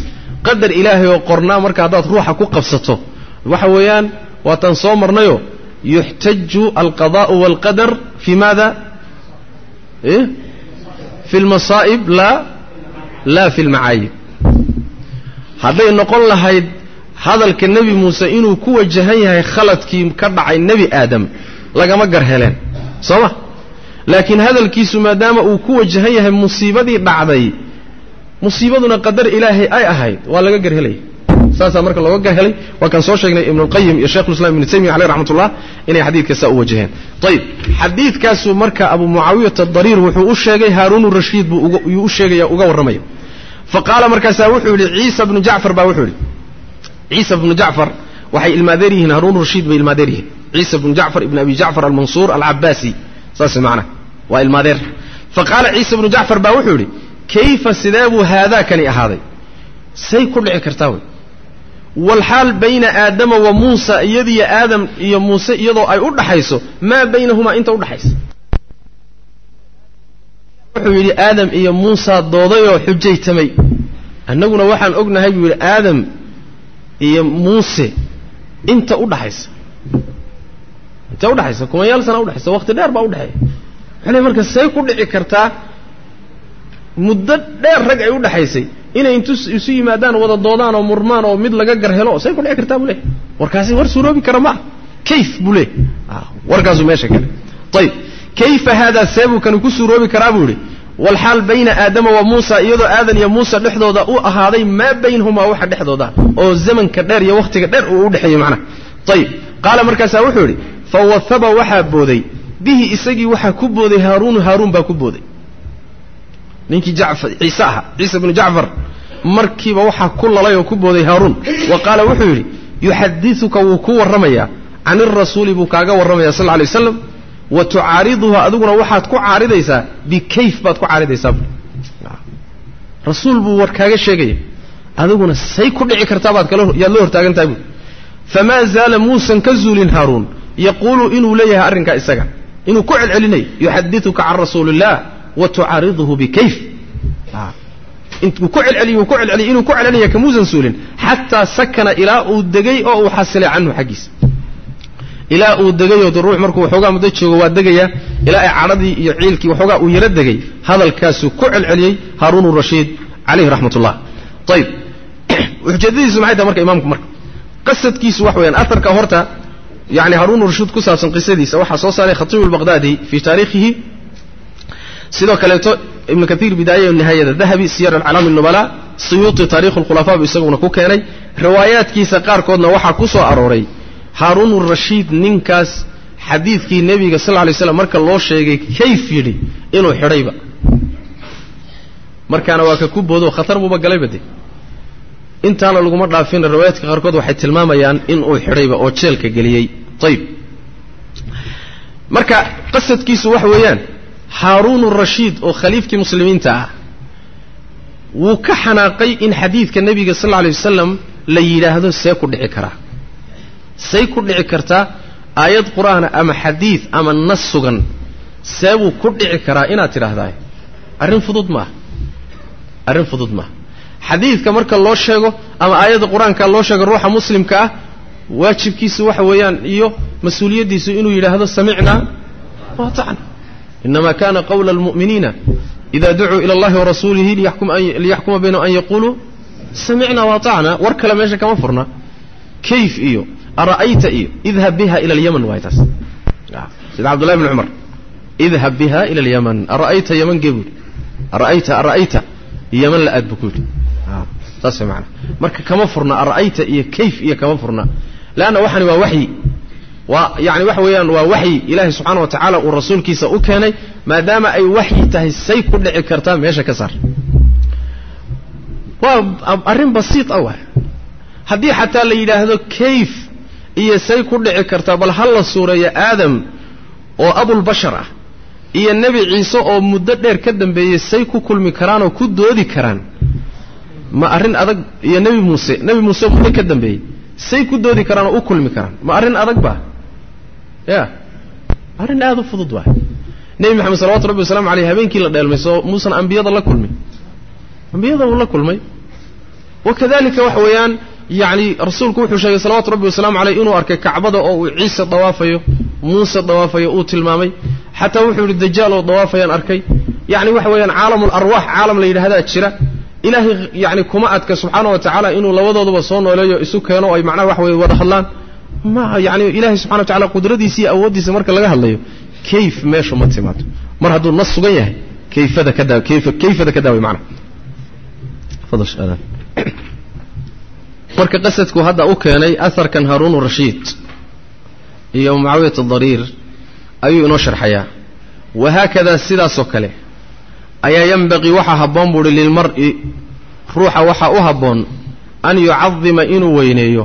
Qadar ilaahay oo qornaa marka haddaad ruuxa ku qabsato. Waxa weeyaan waataan soo marnayo yuxtaju alqadaءu wاlqadar fi maada fi اlmasaa'ib laa laa fi اlmacaayib hadday noqon lahayd hadalka nebi muuse inuu ku wajahan yahay khaladkii ka dhacay nebi aadam lagama gar heleen soo ma laakiin hadalkiisu maadaama uu ku wajahan yahay musiibadii dhacday musiibaduna qadar ilaahay ay ahayd waa laga gar helaya saasaa marka looga gar helay. Waa kaan soo sheegnay ibnuulqayim iyo sheikhulislam ibnu taymiya aleyh raxmatullah inay xadiidka saa u wajaheen. Ayib xadiidkaasuu marka abu mucaawiyata dariir wuxuu u sheegay haaruunu rashiid buu u sheegaya uga warramaya. Fa qaala markaasaa wuxuu yidhi ciisa bnu jacfar baa wuxuu yidhi. Ciisa bnu jacfar waxay ilmaadeer yihiin haaruun rashiid bay ilmaadeer yihiin. Ciisa bnu jacfar ibn abi jacfar almansuur alcabaasi saas macnaha waa ilmaadeer. Fa qaala ciisa bnu jacfar baa wuxuu yidhi kayfa sidee buu haadaakani ahaaday? Say ku dhici kartaa wey walxaal bayna aadama wa muusa iyadiyo aadam iyo muuse iyadoo ay u dhaxayso maa baynahumaa inta udhaxaysa wuxuu yidhi aadam iyo muusa doodayoo xujaytamay annaguna waxaan ognahay buu yidhi aadam iyo muuse inta udhaxaysa inta udhaxaysa kumayaal sana udhaxaysa waqti dheer baa udhexeeya waxay marka say ku dhici kartaa muddo dheer rag ay udhaxaysay inay intu isu yimaadaan wada doodaan oo murmaan oo mid laga gar helo say ku dhici kartaa buu leey warkaasi war suuroobi kara maa kayf buu leey warkaasuu meesha kale ayib kayfa haadaa seebuu kani ku suuroobi karaa buu yidhi. Walxaal bayna aadama wa muusa iyadoo aadan iyo muusa dhexdooda u ahaaday maa baynahumaa waxa dhexdooda oo zamanka dheer iyo wakhtiga dheer uu udhexeeyo macnaha. Ayib qaala markaasaa wuxuu yidhi fawahaba waxaa booday. Bihi isagii waxaa ku booday haaruunu haaruun baa ku booday ninkii ciise ahaa ciisa bnu jacfar. Markiiba waxaa ku lalay oo ku booday haaruun wa qaala wuxuu yidhi yuxadiuka wuu ku warramayaa. Can irasuuli buu kaaga warramaya sal alay waslam wa tucaariduhu adiguna waxaad ku caaridaysaa bikayf baad ku caaridaysaa. Rasuul buu war kaaga sheegaya adiguna say ku dhici kartaa baad kala yaad la hortaagan tahay bu famaa zaala muusan ka zuulin haaruun yaquulu inuu leeyahay arrinkaa isaga. Inuu ku celcelinayo yuxadiuka can rasuuli wa tucaariduhu bikayf. Intuu ku celceliy ku celceliy inuu ku celcelinaya kamuusan suulin xataa sakana ilaa uu degay oo uu xasilay canhu xaggiisa. Ilaa uu degayoo de ruux markuu waxoogaa muddo joogo waa degayaa ilaa ay cadhadii iyo ciilkii waxoogaa uu yaro degay hadalkaasuu ku celceliyey haaruun rashiid calayhi raxmat ullah ayib ujeedadiisu maxay tahay marka imaamku marka? Qasadkiisu wax weeyaan aharka horta yani haaruun rashiid ku saabsan qisadiisa waxaa soo saaray khatiibu lbaqdaadi fii taariikhihi sidoo kaleeto ibnu kaiir bidaaya nihaayada dahabi siyar alcalaami nubala siyuuti taarikhu lkhulafaa buu isaguna ku keenay. Riwaayaadkiisa qaarkoodna waxaa ku soo arooray haaruun rashiid ninkaas xadiidkii nebiga sal lay slam marka loo sheegay kayf yidhi inuu xidhayba. Markaana waa ka ku boodo khatar buuba galayba de intaana laguma dhaafina riwaayaadka qaarkood waxay tilmaamayaan inuu xidhayba oo jeelka geliyey. Ayib marka qasadkiisu waxa weeyaan haaruun rashiid oo khaliifkii muslimiinta ah wuu ka xanaaqay in xadiidka nebiga sal lla alay wasalam la yidhaahdo see ku dhici karaa say ku dhici kartaa aayad qur'aana ama xadiid ama nas sugan seebuu ku dhici karaa inaad tidhaahdaa arrin fudud maaha arrin fudud maaha xadiidka marka loo sheego ama aayadda qur'aanka loo sheego ruuxa muslimka ah waajibkiisu waxa weeyaan iyo mas'uuliyaddiisu inuu yidhaahdo samicnaa waatacna inama kana qawla almu'miniina ida ducuu ila allahi warasuulihi liyaxkuma baynahum an yaquluu samicna waatacna war kale meesha kama furna kayf iyo ara'ayta iyo idhab biha ila alyaman waay taas sida cabdullahi bn cumar idhab biha ila alyaman ara'ayta yaman gee buuhi ara'ayta ara'ayta yaman la aad buu ku yidhi saas way marka kama furna ara'ayta iyo kayf iyo kama furna leanna waxani waa waxyi yani waxa weeyaan waa waxyi ilaahay subxaana wa tacaala uu rasuulkiisa u keenay maadaama ay waxyi tahay say ku dhici kartaa meesha ka saar. Waa arrin basiit ah waay. Haddii xataa la yidhaahdo kayf iyo say ku dhici kartaa bal ha la suureeyo aadam oo abulbashar ah iyo nebi ciise oo muddo dheer ka dambeeyey say ku kulmi karaan oo ku doodi karaan ma arrin adag iyo nebi muuse nebi muuse muddo ka dambeeyey say ku doodi karaan oo u kulmi karaan ma arrin adag ba ya. Arrin aada u fudud waay. Nebi maxamed salawatu rabbi wasalamu aleyh habeenkii la dheelmay soo muusan ambiyada la kulmin. Ambiyada uu la kulmay. Wa kadalika waxa weeyaan yacni rasuulku wuxuu sheegay salawatu rabbi wasalaamu caleyh inuu arkay kacbada oo uu ciise dawaafayo muuse dawaafayo uu tilmaamay. Xataa wuxuu yihi dajaal oo dawaafayaan arkay. Yacni waxa weeyaan caalamu larwaax caalam la yidhahdaa jira. Ilaahay yani kuma adka subxaana wa tacaala inuu labadooduba soo nooleeyo isu keeno ay macnaha wax weye wada hadlaan ma yani ilahay subxana wa tacala qudradiisa iyo awooddiisa marka laga hadlayo kayf meeshu ma timaado. Mar hadduu nas sugan yahay kayfada ka daa kayf kayfada ka daaway macnaha marka qasadku hadda u keenay aharkan haruun rashiid iyo mucaawiyat dariir ayuu inoo sharxayaa. Wahaakadaa sidaasoo kale ayaa yanbaqii waxaa habboon buuhi lilmar'i ruuxa waxaa u habboon an yucadima inuu weyneeyo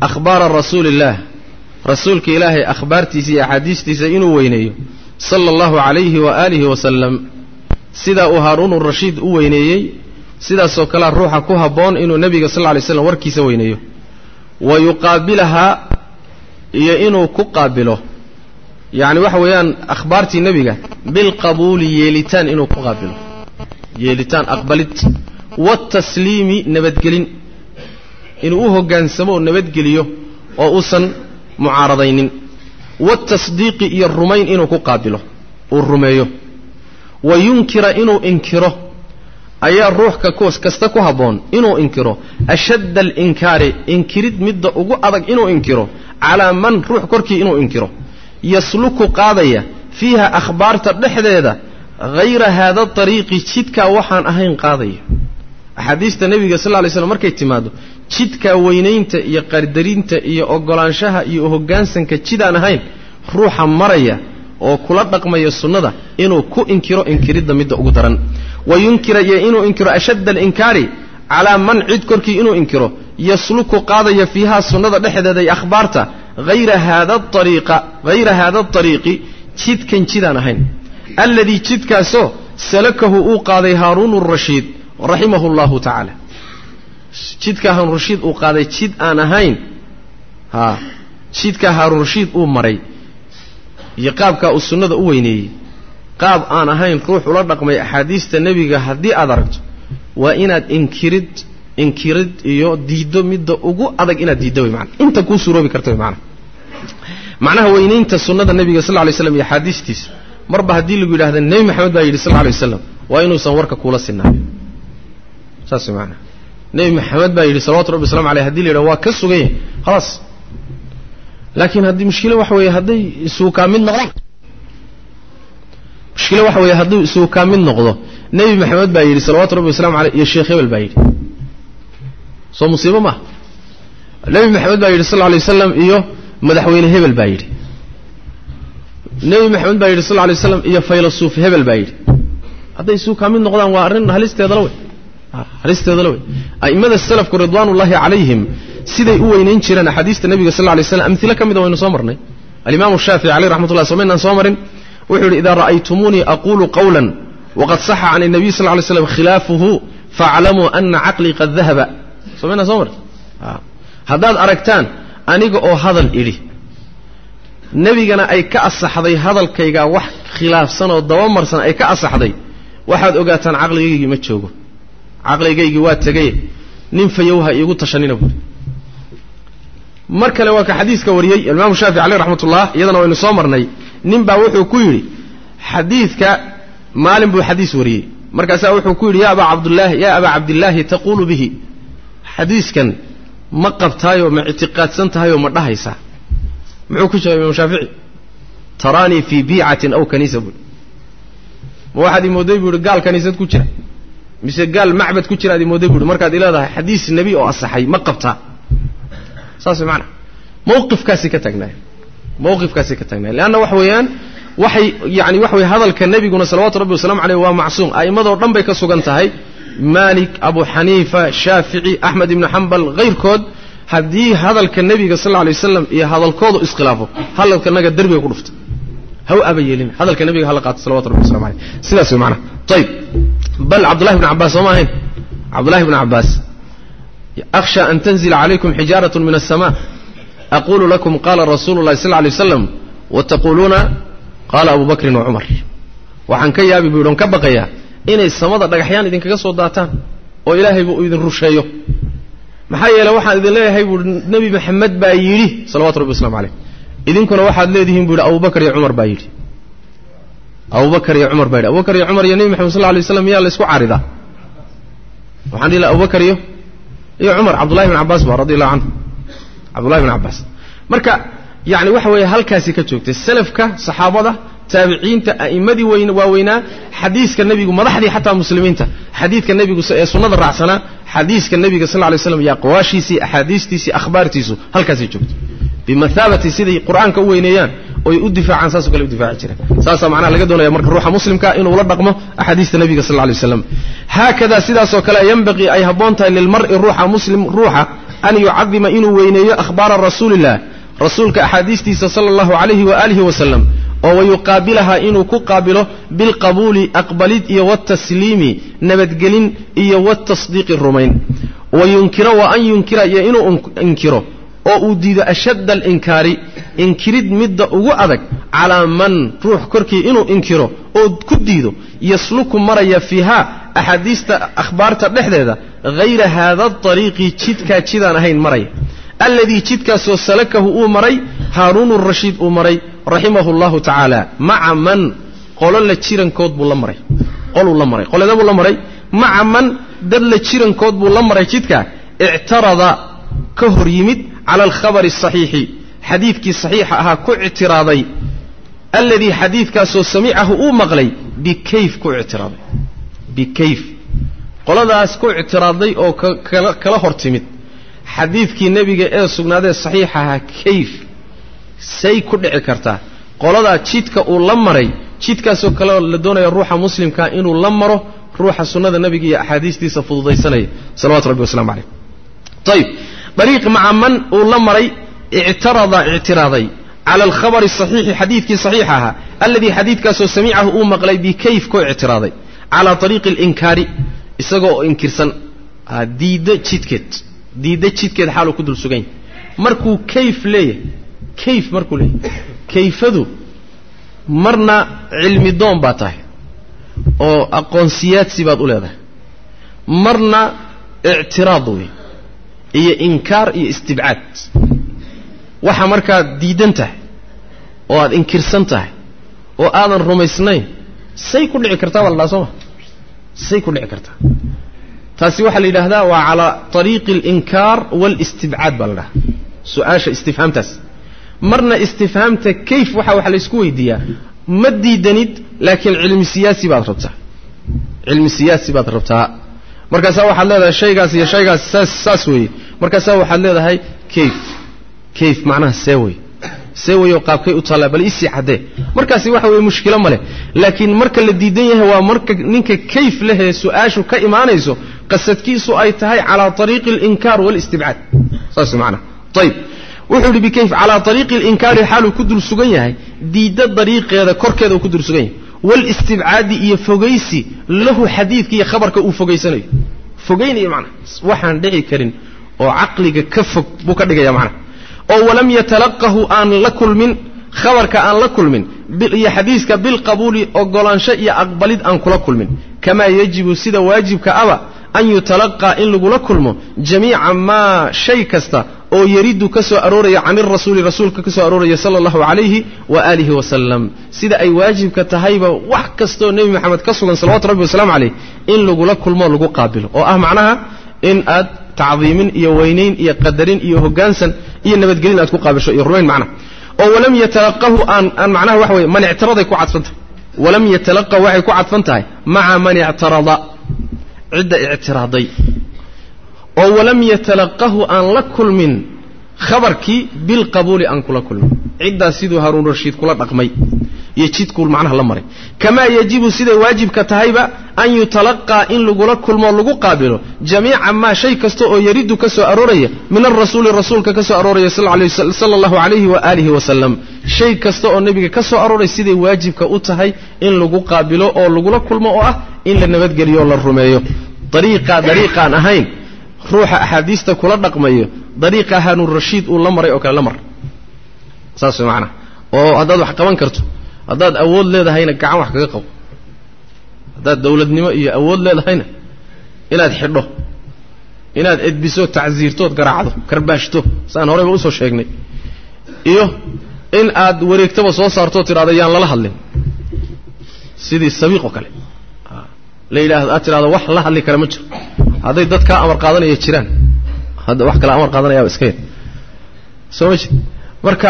akhbaara rasuuli illaah rasuulka ilaahay akhbaartiisa iyo axaadiistiisa inuu weyneeyo sala allahu calayhi wa aalihi wasalam sidaa uu haaruunu rashiid u weyneeyey sidaasoo kalea ruuxa ku habboon inuu nebiga sal lla lay slam warkiisa weyneeyo wa yuqaabilahaa iyo inuu ku qaabilo yacni waxa weeyaan akhbaartii nebiga bilqabuuli yeelitaan inuu ku qaabilo yeelitaan aqbalid waatasliimi nabadgelin inuu u hoggaansamo oo nabadgeliyo oo uusan mucaaradaynin. Waatasdiiqi iyo rumayn inuu ku qaabilo uu rumeeyo. Wa yunkira inuu inkiro ayaa ruuxka kuwas kasta ku habboon inuu inkiro. Ashadda alinkaari inkirid midda ugu adag inuu inkiro calaa man ruux korkii inuu inkiro. Yasluku qaadaya fiiha akhbaarta dhexdeeda hayra haada ariiqi jidkaa waxaan ahayn qaadaya. Axaadiista nebiga sal ly slam markay timaado jidkaa weynaynta iyo qardarinta iyo oggolaanshaha iyo hoggaansanka jidaan ahayn ruuxa maraya oo kula dhaqmaya sunnada inuu ku inkiro inkiridda midda ugu daran. Wa yunkira iyo inuu inkiro ashadda alinkaari calaa man cid korkii inuu inkiro yasluku qaadaya fiihaa sunnada dhexdeeda iyo akhbaarta hayra haada ariiqa hayra haada ariiqi jidkan jidaan ahayn. Alladii jidkaasoo salakahu uu qaaday haaruunu rashiid raximahu allahu tacaala jidkaa haaruun rashiid uu qaaday jid aan ahayn haa jidkaa haaruun rashiid uu maray iyo qaabkaa uu sunnada u weyneeyey. Qaab aan ahayn ruux ula dhaqmay axaadiista nebiga haddii aad aragto waa inaad inkirid inkirid iyo diiddo midda ugu adag inaad diiddo way maana inta kuu suuroobi karta way maana macnaha weynaynta sunnada nebiga sal lla slam iyo axaadiistiisa marba haddii lagu yidhahda nebi maxamed baa yidhi sal lla lay waslam waa inuusan warka kuula sinaayo saas way maanaa nebi maxamed baa yidhi salawatu rabbi waslamu aleyh haddii la yidhahdo waa ka sugan yahay khalaas laakiin haddii mushkilo waxa weeye hadday isuukaa mid noqdaan mushkilo waxa weeye hadduu isuukaa mid noqdo. Nebi maxamed baa yidhi salawatu rabbi waslamu aleyh iyo sheekh hebel baa yidhi. Soo musiibo maaha nebi maxamed baa yidhi sal alay waslam iyo madaxweyne hebel baa yidhi. Nebi maxamed baa yidhi sal lla lay waslam iyo faylasuuf hebel baa yidhi. Hadday isuukaa mid noqdaan waa arrin halisteedala wey halisteedala wey. A'immada salafku ridwaanullaahi calayhim siday u weynayn jireen axaadiista nebiga sal lay slam amhilo ka mida waynu soo marnay. Alimaamu shaafici caleyh raxmatullah so maynaan soo marin wuxuu yidhi idaa ra'aytumuunii aquulu qawlan waqad saxa can الnabiy sal lay slam khilaafuhu faaclamuu ana caqlii qad dahaba so maynaan soo marin? Haddaad aragtaan aniga oo hadal idhi nebigana ay ka asaxday hadalkaygaa wax khilaafsan oo dabamarsan ay ka asaxday waxaad ogaataan caqligaygii ma joogo caqligaygii waa tegay nin fayowha iigu tashanina buuri mar kale waa ka xadiiska wariyey imaamu shaafici caleyh raxmatullah iyadana waynu soo marnay nin baa wuxuu ku yidhi xadiidka maalin buu xadiis wariyey. Markaasaa wuxuu ku yidhi ya abaa cabdillaahi yaa abaa cabdillaahi taquulu bihi. Xadiiskan ma qabtaayoo ma ictiqaadsan tahayoo ma dhahaysaa muxuu ku jawabay imaam shaafici? Taraanii fii biicatin aw kaniisa buui ma waxaad imooday buu ihi gaal kaniisad ku jira mise gaal macbad ku jira ad imooday buuhi markaad ileedahay xadiis nebi oo asaxay ma qabtaa saas way maanaa mawqifkaasi ka taagnaay mawqifkaasi ka taagnaay leanna waxa weeyaan waxay yani waxa weye hadalka nebiguna salawatu rabbi wasalamu aleyh waa macsuum. A'immadoo dhan bay ka sugan tahay. Maalik abu xaniifa shaafici axmed ibnu xambal hayrkood haddii hadalka nebiga sal lla lay wasalam iyo hadalkoodu iskhilaafo hadalkanaga derbiga ku dhufta haw aba yeelin? Hadalka nebiga hala qaato salawatu rabbi waslamu aleyh sidaas way maanaa ayib bal cabdullahi bn cabbaas sooma ahayn? Cabdullahi bn cabbaas akhsha an tanzila calaykum xijaarat min asama aqulu lakum qala rasuulu llahi sal lay waslam wataquuluuna qaala abu bakrin waxaan ka yaabi bu yidhi on ka baqayaa inay samada dhagaxyaan idinkaga soo daataan oo ilaahayba uu idin rusheeyo. Maxaa yeele waxaan idin leeyahay buui nebi maxamed baa yidhi salawatu rabbi waslamu caleyh idinkuna waxaad leedihiin bu yidhi abubakar iyo cumar baa yidhi. Abubakar iyo cumar baa yidhi. Abubakar iyo cumar iyo nebi maxamed sal alay waslam miyaa la isku caridaa waxaan dhihi abubakar iyo iyo cumar cabdullahi bn cabbaas ba radi allahu canhu cabdullahi bn cabbaas. Marka yani waxa weeye halkaasi ka joogtay salafka saxaabada taabiciinta a'immadii weyn waaweynaa xadiiska nebigu madaxdii xataa muslimiinta xadiidka nebigu ee sunnada raacsanaa xadiiska nebiga sal lay slam iyo aqwaashiisii axaadiistiisii akhbaartiisu halkaasay joogtay bimathaabati siday qur'aanka u weyneeyaan oy u difaacaan saasoo kale u difaaci jireen saasaa macnaha laga doonaya marka ruuxa muslimka inuu la dhaqmo axaadiista nebiga sal lla lay waslam haakada sidaasoo kale yanbaqii ay habboon tahay lilmar'i ruuxa muslim ruuxa an yucadima inuu weyneeyo akhbaara rasuulillah rasuulka axaadiistiisa sala allahu calayhi waalihi wasalam oo wayuqaabilaha inuu ku qaabilo bilqabuuli aqbalid iyo watasliimi nabadgelin iyo watasdiiqi rumayn. Wayunkiro wa an yunkira iyo inuu inkiro oo uu diido ashadda alinkaari inkirid midda ugu adag calaa man ruux korkii inuu inkiro oo ku diido yasluku maraya fiiha axaadiista akhbaarta dhexdeeda hayra haada ariiqi jidkaa jidaan ahayn maraya alladii jidkaasoo salakahu uu maray haaruunu rashiid uu maray raximahu llahu tacaala maca man qolo la jirankood buu la maray. Qoluu la maray qoledee buu la maray maca man dad la jirankood buu la maray jidka ictarada ka hor yimid cala alkhabari asaxiixi xadiidkii saxiixa ahaa ku ictiraaday. Alladii xadiidkaasoo samicahu uu maqlay bikayf ku ictiraaday. Bikayf. Qoladaas ku ictiraaday oo kala hor timid. Xadiidkii nebiga ee sugnaadee saxiixa ahaa kayf. Say ku dhici kartaa qoladaa jidka uu la maray jidkaasoo kale la doonaya ruuxa muslimkaa inuu la maro ruuxa sunnada nebiga iyo axaadiistiisa fududaysanaya. Salawatu rabbi waslamu calayh. Ayib dariiq maca man uu la maray ictarada ictiraaday. Cala alkhabari asaxiixi xadiidkii saxiixa ahaa alladii xadiidkaasoo samicahu uu maqlay bikayf ku ictiraaday. Calaa ariiqi alinkaari isagoo oo inkirsan diidda jidkeed diidda jidkeed xaaluu ku dul sugan markuu kayf leeyahay kayf markuu leeyahay kayfadu marna cilmi doon baa tahay oo aqoonsiyaadsi baad u leedahay. Marna ictiraad wey iyo inkaar iyo istibcaad. Waxa markaad diidan tahay oo aad inkirsan tahay oo aadan rumaysnayn say ku dhici kartaa baa la dhaha soo ma? Say ku dhici kartaa. Taasi waxaa la yidhaahdaa waa calaa ariiqi alinkaar waalistibcaad baa la dhahaa su'aasha istifhaamtaas. Marna istifhaamta kayf waxa waxa laysku weydiiyaa. Ma diidanid laakiin cilmi siyaasi baad rabtaa. Cilmi siyaasi baad rabtaa markaasaa waxaad leedahay shaygaas iyo shaygaas saas saas weeye. Markaasaa waxaad leedahay kayf kayf macnaha see wey see weyoo qaabkay u taallaa bal isii caddee markaasi waxa weye mushkilo ma laakiin marka la diidan yahay waa marka ninka kayf lehee su'aashu ka imaanayso qasadkiisu ay tahay calaa ariiqi alinkaar waalistibcaad saas macnaha. Ayib wuxuu yidhi bikayf calaa ariiqi alinkaari xaaluu ku dul sugan yahay diidda dariiqeeda korkeeda uu ku dul sugan yahay waalistibcaadi iyo fogaysi lahu xadiidka iyo khabarka uu fogaysanayo fogaynayo macnaha waxaan dhici karin oo caqliga ka fog buu ka dhigaya macnaha oo walam yatalaqahu aan la kulmin khabarka aan la kulmin iyo xadiiska bilqabuuli ogolaansho iyo aqbalid aan kula kulmin. Kamaa yajibu sida waajibka aba an yutalaqaa in lagula kulmo jamiica maa shay kasta oo yaridu ka soo arooraya can irasuuli rasuulka ka soo arooraya sala allahu calayhi wa aalihi wasalam sida ay waajibka tahayba wax kastaoo nebi maxamed ka sugan salawatu rabbi wasalaamu calayh in lagula kulmoo lagu qaabilo. Oo ah macnaha in aad tacdiimin iyo weynayn iyo qadarin iyo hoggaansan iyo nabadgelin aad ku qaabisho iyo rumayn macnaha oo walam yatalaqahu aan aan macnaha waxa weye man ictiraday ku cadfan tahay. Walam yatalaqahu waxay ku cadfan tahay maca man ictarada. Cidda ictiraaday oo walam yatalaqahu aan la kulmin khabarkii bilqabuuli aan kula kulmin. Ciddaas siduu haruun rashiid kula dhaqmay iyo jidkuu macnaha la maray. Kamaa yajibu siday waajibka tahayba an yutalaqaa in lagula kulmoo lagu qaabilo jamiica maa shay kasta oo yaridu ka soo arooraya min alrasuuli rasuulka ka soo arooraya sala allahu calayhi wa aalihi wasalam shay kasta oo nebiga ka soo arooray siday waajibka u tahay in lagu qaabilo oo lagula kulmo oo ah in la nabadgeliyo o la rumeeyo. Dariiqaa dariiqaan ahayn ruuxa axaadiista kula dhaqmayo dariiqa hanuunrashiid uu la maray oo kale la mar. Saas way macanaha oo haddaad wax qaban karto haddaad awood leedahayna gacan wax kaga qabo haddaad dawladnimo iyo awood leedahayna inaad xidho inaad edbiso tacsiirtood garaacdo karbaashto saan horeyba u soo sheegnay. Iyo in aad wareegtaba soo saartoo tidhahdo yaan lala hadlin. Sidii sabiiq oo kale aad tidhahdo wax la hadli kara ma jiro. Hadday dad kaa amar qaadanaya jiraan. Wax kale amar qaadanayaaba iska yar. Soo ma jir. Marka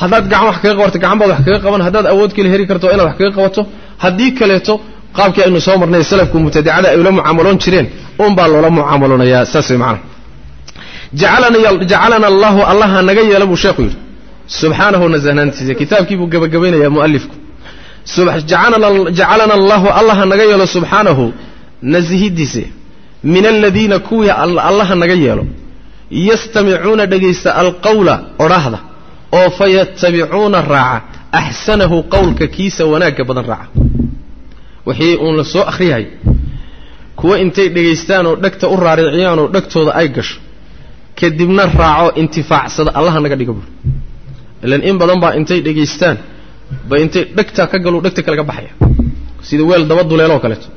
haddaad gacan wax kaga qabato gacan baad wax kaga qaban haddaad awood kale heri karto inaad wax kaga qabato haddii kaleeto qaabkii aynu soo marnay salafku mubtadicada ay ula mucaamaloon jireen un baa loola mucaamaloonayaa saas way macanaha jacalana allahu allaha naga yeela buu sheekhu yidhi. Subxaanahu nasahnaantiisa kitaabkii buu gebagabaynayaa mu'alifku jacalana allahu allaha naga yeelo subxaanahu nasihidiisa min aladiina kuwii allaha naga yeelo. Yastamicuuna dhegaysta alqawla odhaahda oo fa yatabicuuna raaca. Axsanahu qowlka kiisa wanaagga badan raaca. Wixii uun la soo akhriyahay. Kuwa intay dhegaystaan oo dhegta u raariciyaan oo dhegtooda ay gasho kadibna raaco intifaacsada allaha naga dhiga buuri ilan in badan baa intay dhegaystaan ba intay dhegta ka galu dhegta kale ka baxaya. Sida weel daba duleeloo kaleeto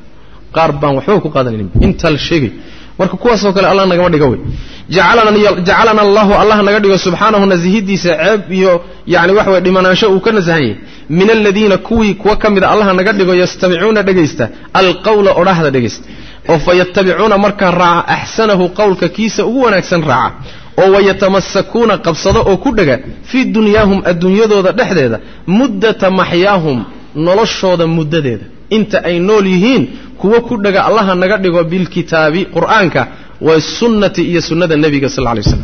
qaar baan waxbaba ku qaadanaynin intaa la sheegay. Marka kuwaasoo kale allah nagama dhiga wey. Jacalana allahu allah naga dhigo subxaanahu nasihidiisa ceeb iyo yani waxa way dhimanaansho uu ka nasahan yahay. Min aladiina kuwii kuwa ka mida allaha naga dhigo yastamicuuna dhegaysta. Alqawla odhaahda dhegaysta. Oo fa yatabicuuna markaa raaca axsanahu qowlka kiisa ugu wanaagsan raaca oo wayatamasakuuna qabsado oo ku dhega fii dunyaahum adduunyadooda dhexdeeda muddata maxyaahum noloshooda muddadeeda. Inta ay nool yihiin kuwo ku dhega allaha naga dhigo bilkitaabi qur'aanka wasunnati iyo sunnada nebiga sal lay slam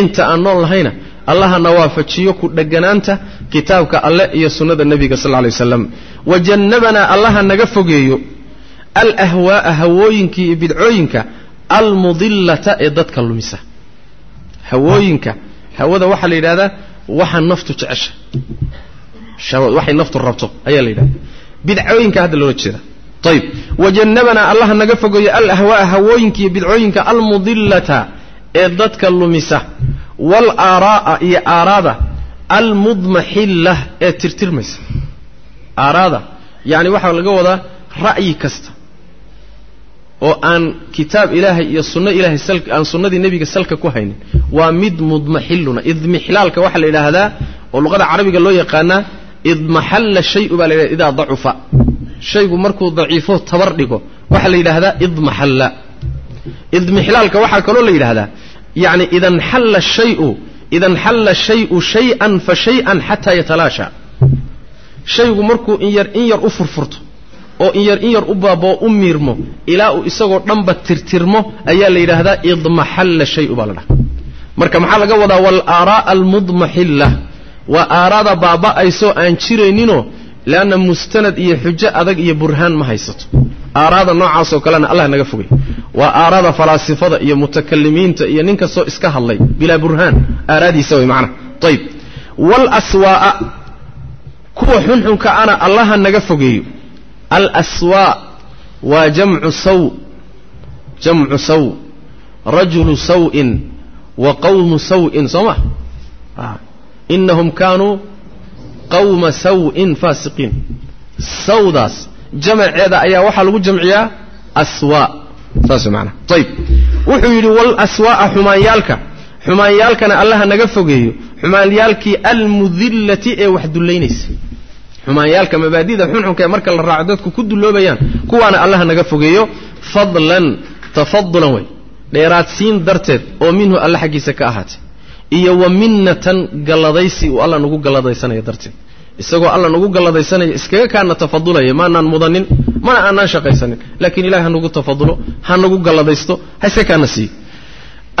inta aan nool nahayna allahana waafajiyo ku dheganaanta kitaabka alle iyo sunnada nebiga sal lay wasalam wajannabanaa allaha naga fogeeyo alahwaa'a hawooyinka iyo bidcooyinka almudillata ee dadka lumisa hawooyinka. Hawada waxaa la yidhahdaa waxa naftu jecesha. Waxay naftu rabto ayaa la yidhahda bidcooyinka hadda loola jeeda ayb wajannabanaa allaha naga fogeeyo alahwaa'a hawooyinka iyo bidcooyinka almudillata ee dadka lumisa. Waalaaraa'a iyo aaraada almudmaxilla ee tirtirmaysa. Aaraada yacni waxaa laga wadaa ra'yi kasta oo aan kitaab ilaahay iyo sunno ilahay aan sunnadii nebiga salka ku haynin waa mid mudmaxilluna idmixlaalka waxaa la yidhaahdaa oo luqada carabiga loo yaqaanaa idmaxalla shayu baa la yidhahda idaa dacufa. Shaygu markuu daciifo tabar dhigo waxaa la yidhaahdaa idmaxalla idmixlaalka waxaa kaloo la yidhaahdaa yacni idanxalla shayu idanxalla shayu shay-an fa shay-an xataa yatalaasha. Shaygu markuu in yar in yar u furfurto oo in yar in yar u baaboo u miirmo ilaa uu isagoo dhanba tirtirmo ayaa la yidhaahdaa idmaxalla shayu baa la dhaha marka maxaa laga wadaa? Waalaaraa'a almudmaxilla waa aaraada baaba'aysoo aan jirayninoo leanna mustanad iyo xujo adag iyo burhaan ma haysato. Aaraada noocaasoo kalena allah naga fogay. Waa aaraada falaasifada iyo mutakalimiinta iyo nin kastoo iska hadlay bilaa burhaan. Aaraadiisa way macnaha ayib waalaswaa'a kuwa xunxunka ana allaha naga fogeeyo alaswaa waa jamcu saw jamcu saw rajulu saw'in wa qawmu saw'in soo ma? Inahum kaanuu qawma saw'in faasiqiin. Sawdaas jamaceeda ayaa waxaa lagu jamciyaa aswaa saas maanaa ayib wuxuu yidhi walaswaa'a xumaanyaalka. Xumaanyaalkana allaha naga fogeeyo xumaanyaalkii almudillati ee wax dullaynaysa xumaanyaalka mabaadida xunxunka ee marka la raaco dadku ku dulloobayaan kuwaana allaha naga fogeeyo fadlan tafadulan wey dheeraadsiin darteed oo minhu alla xaggiisa ka ahaatay. Iyo wa minnatan galladaysi uu alla nagu galladaysanaya darteed. Isagoo alla nagu galladaysanaya iskaga kaana tafadulaya maanaan mudanin mana aanaan shaqaysanin. Laakiin ilahi ha nagu tafadulo ha nagu galladaysto ha iska kaana siiyo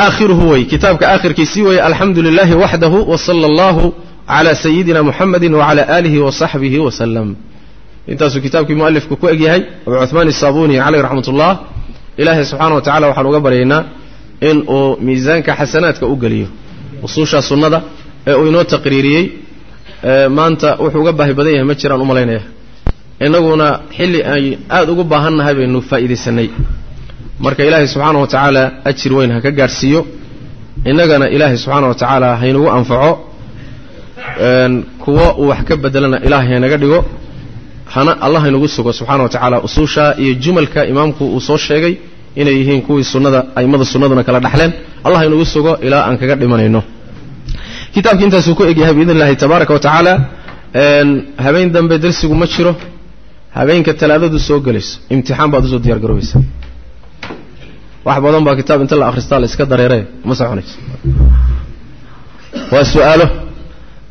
aakhiruhu wey kitaabka aakhirkiisii weeye alxamdu lilaahi waxdahu wa sala allahu cala sayidina muxamedi wacala aalihi wa saxbihi wasalam intaasuu kitaabkii mualifku ku egyahay abu cuhmaan isaabuni caleyh raxmat ullah ilaahay subxaana wa tacala waxaan uga baryaynaa in uu miisaanka xasanaadka u geliyo usuusha sunnada ee uu inoo taqriiriyey maanta wuxuu uga baahi badan yahay ma jiraan u malaynaya innaguna xilli ay aada ugu baahannahay baynu faa'iidaysanay marka ilaahay subxaana wa tacaala ajir weyn ha ka gaadhsiiyo innagana ilaahay subxaana wa tacaala haynagu anfaco kuwo uu wax ka bedelana ilaahay haynaga dhigo hana allah haynagu sugo subxana wa tacaala usuusha iyo jumalka imaamku uu soo sheegay inay yihiin kuwii sunnada a'immada sunnaduna kala dhaxleen. Allah inugu sugo ilaa aan kaga dhimanayno. Kitaabkii intaasuu ku egyahay biidn illahi tabaaraka wa habeen dambe darsigu ma jiro. Habeenka talaadadu soo gelayso. Imtixaan baad u soo diyar garoobaysaa wax badan baa kitaab inta la akhristaa la iska dareere. Ma soconayso. Waa su'aalo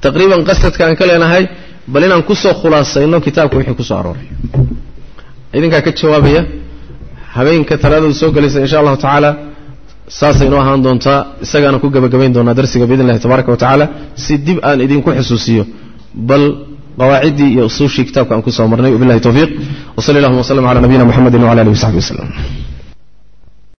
taqriiban qasadka aan ka leenahay bal inaan ku soo khulaasayno kitaabka wixii ku soo arooray. Idinkaa ka jawaabaya habeenka talaadadu soo gelaysa insha allahu tacaala saasay inoo ahaan doontaa isagaana ku gebagabayn doonaa darsiga biidn illahi tabaaraka wa si dib aan idinku xusuusiyo. Bal qawaaciddii iyo usuushii kitaabka aan ku soo marnay wabillahi tawfiiq wa sali allahuma w sllam ala nabiyina mxamedi wala alihi w saxbi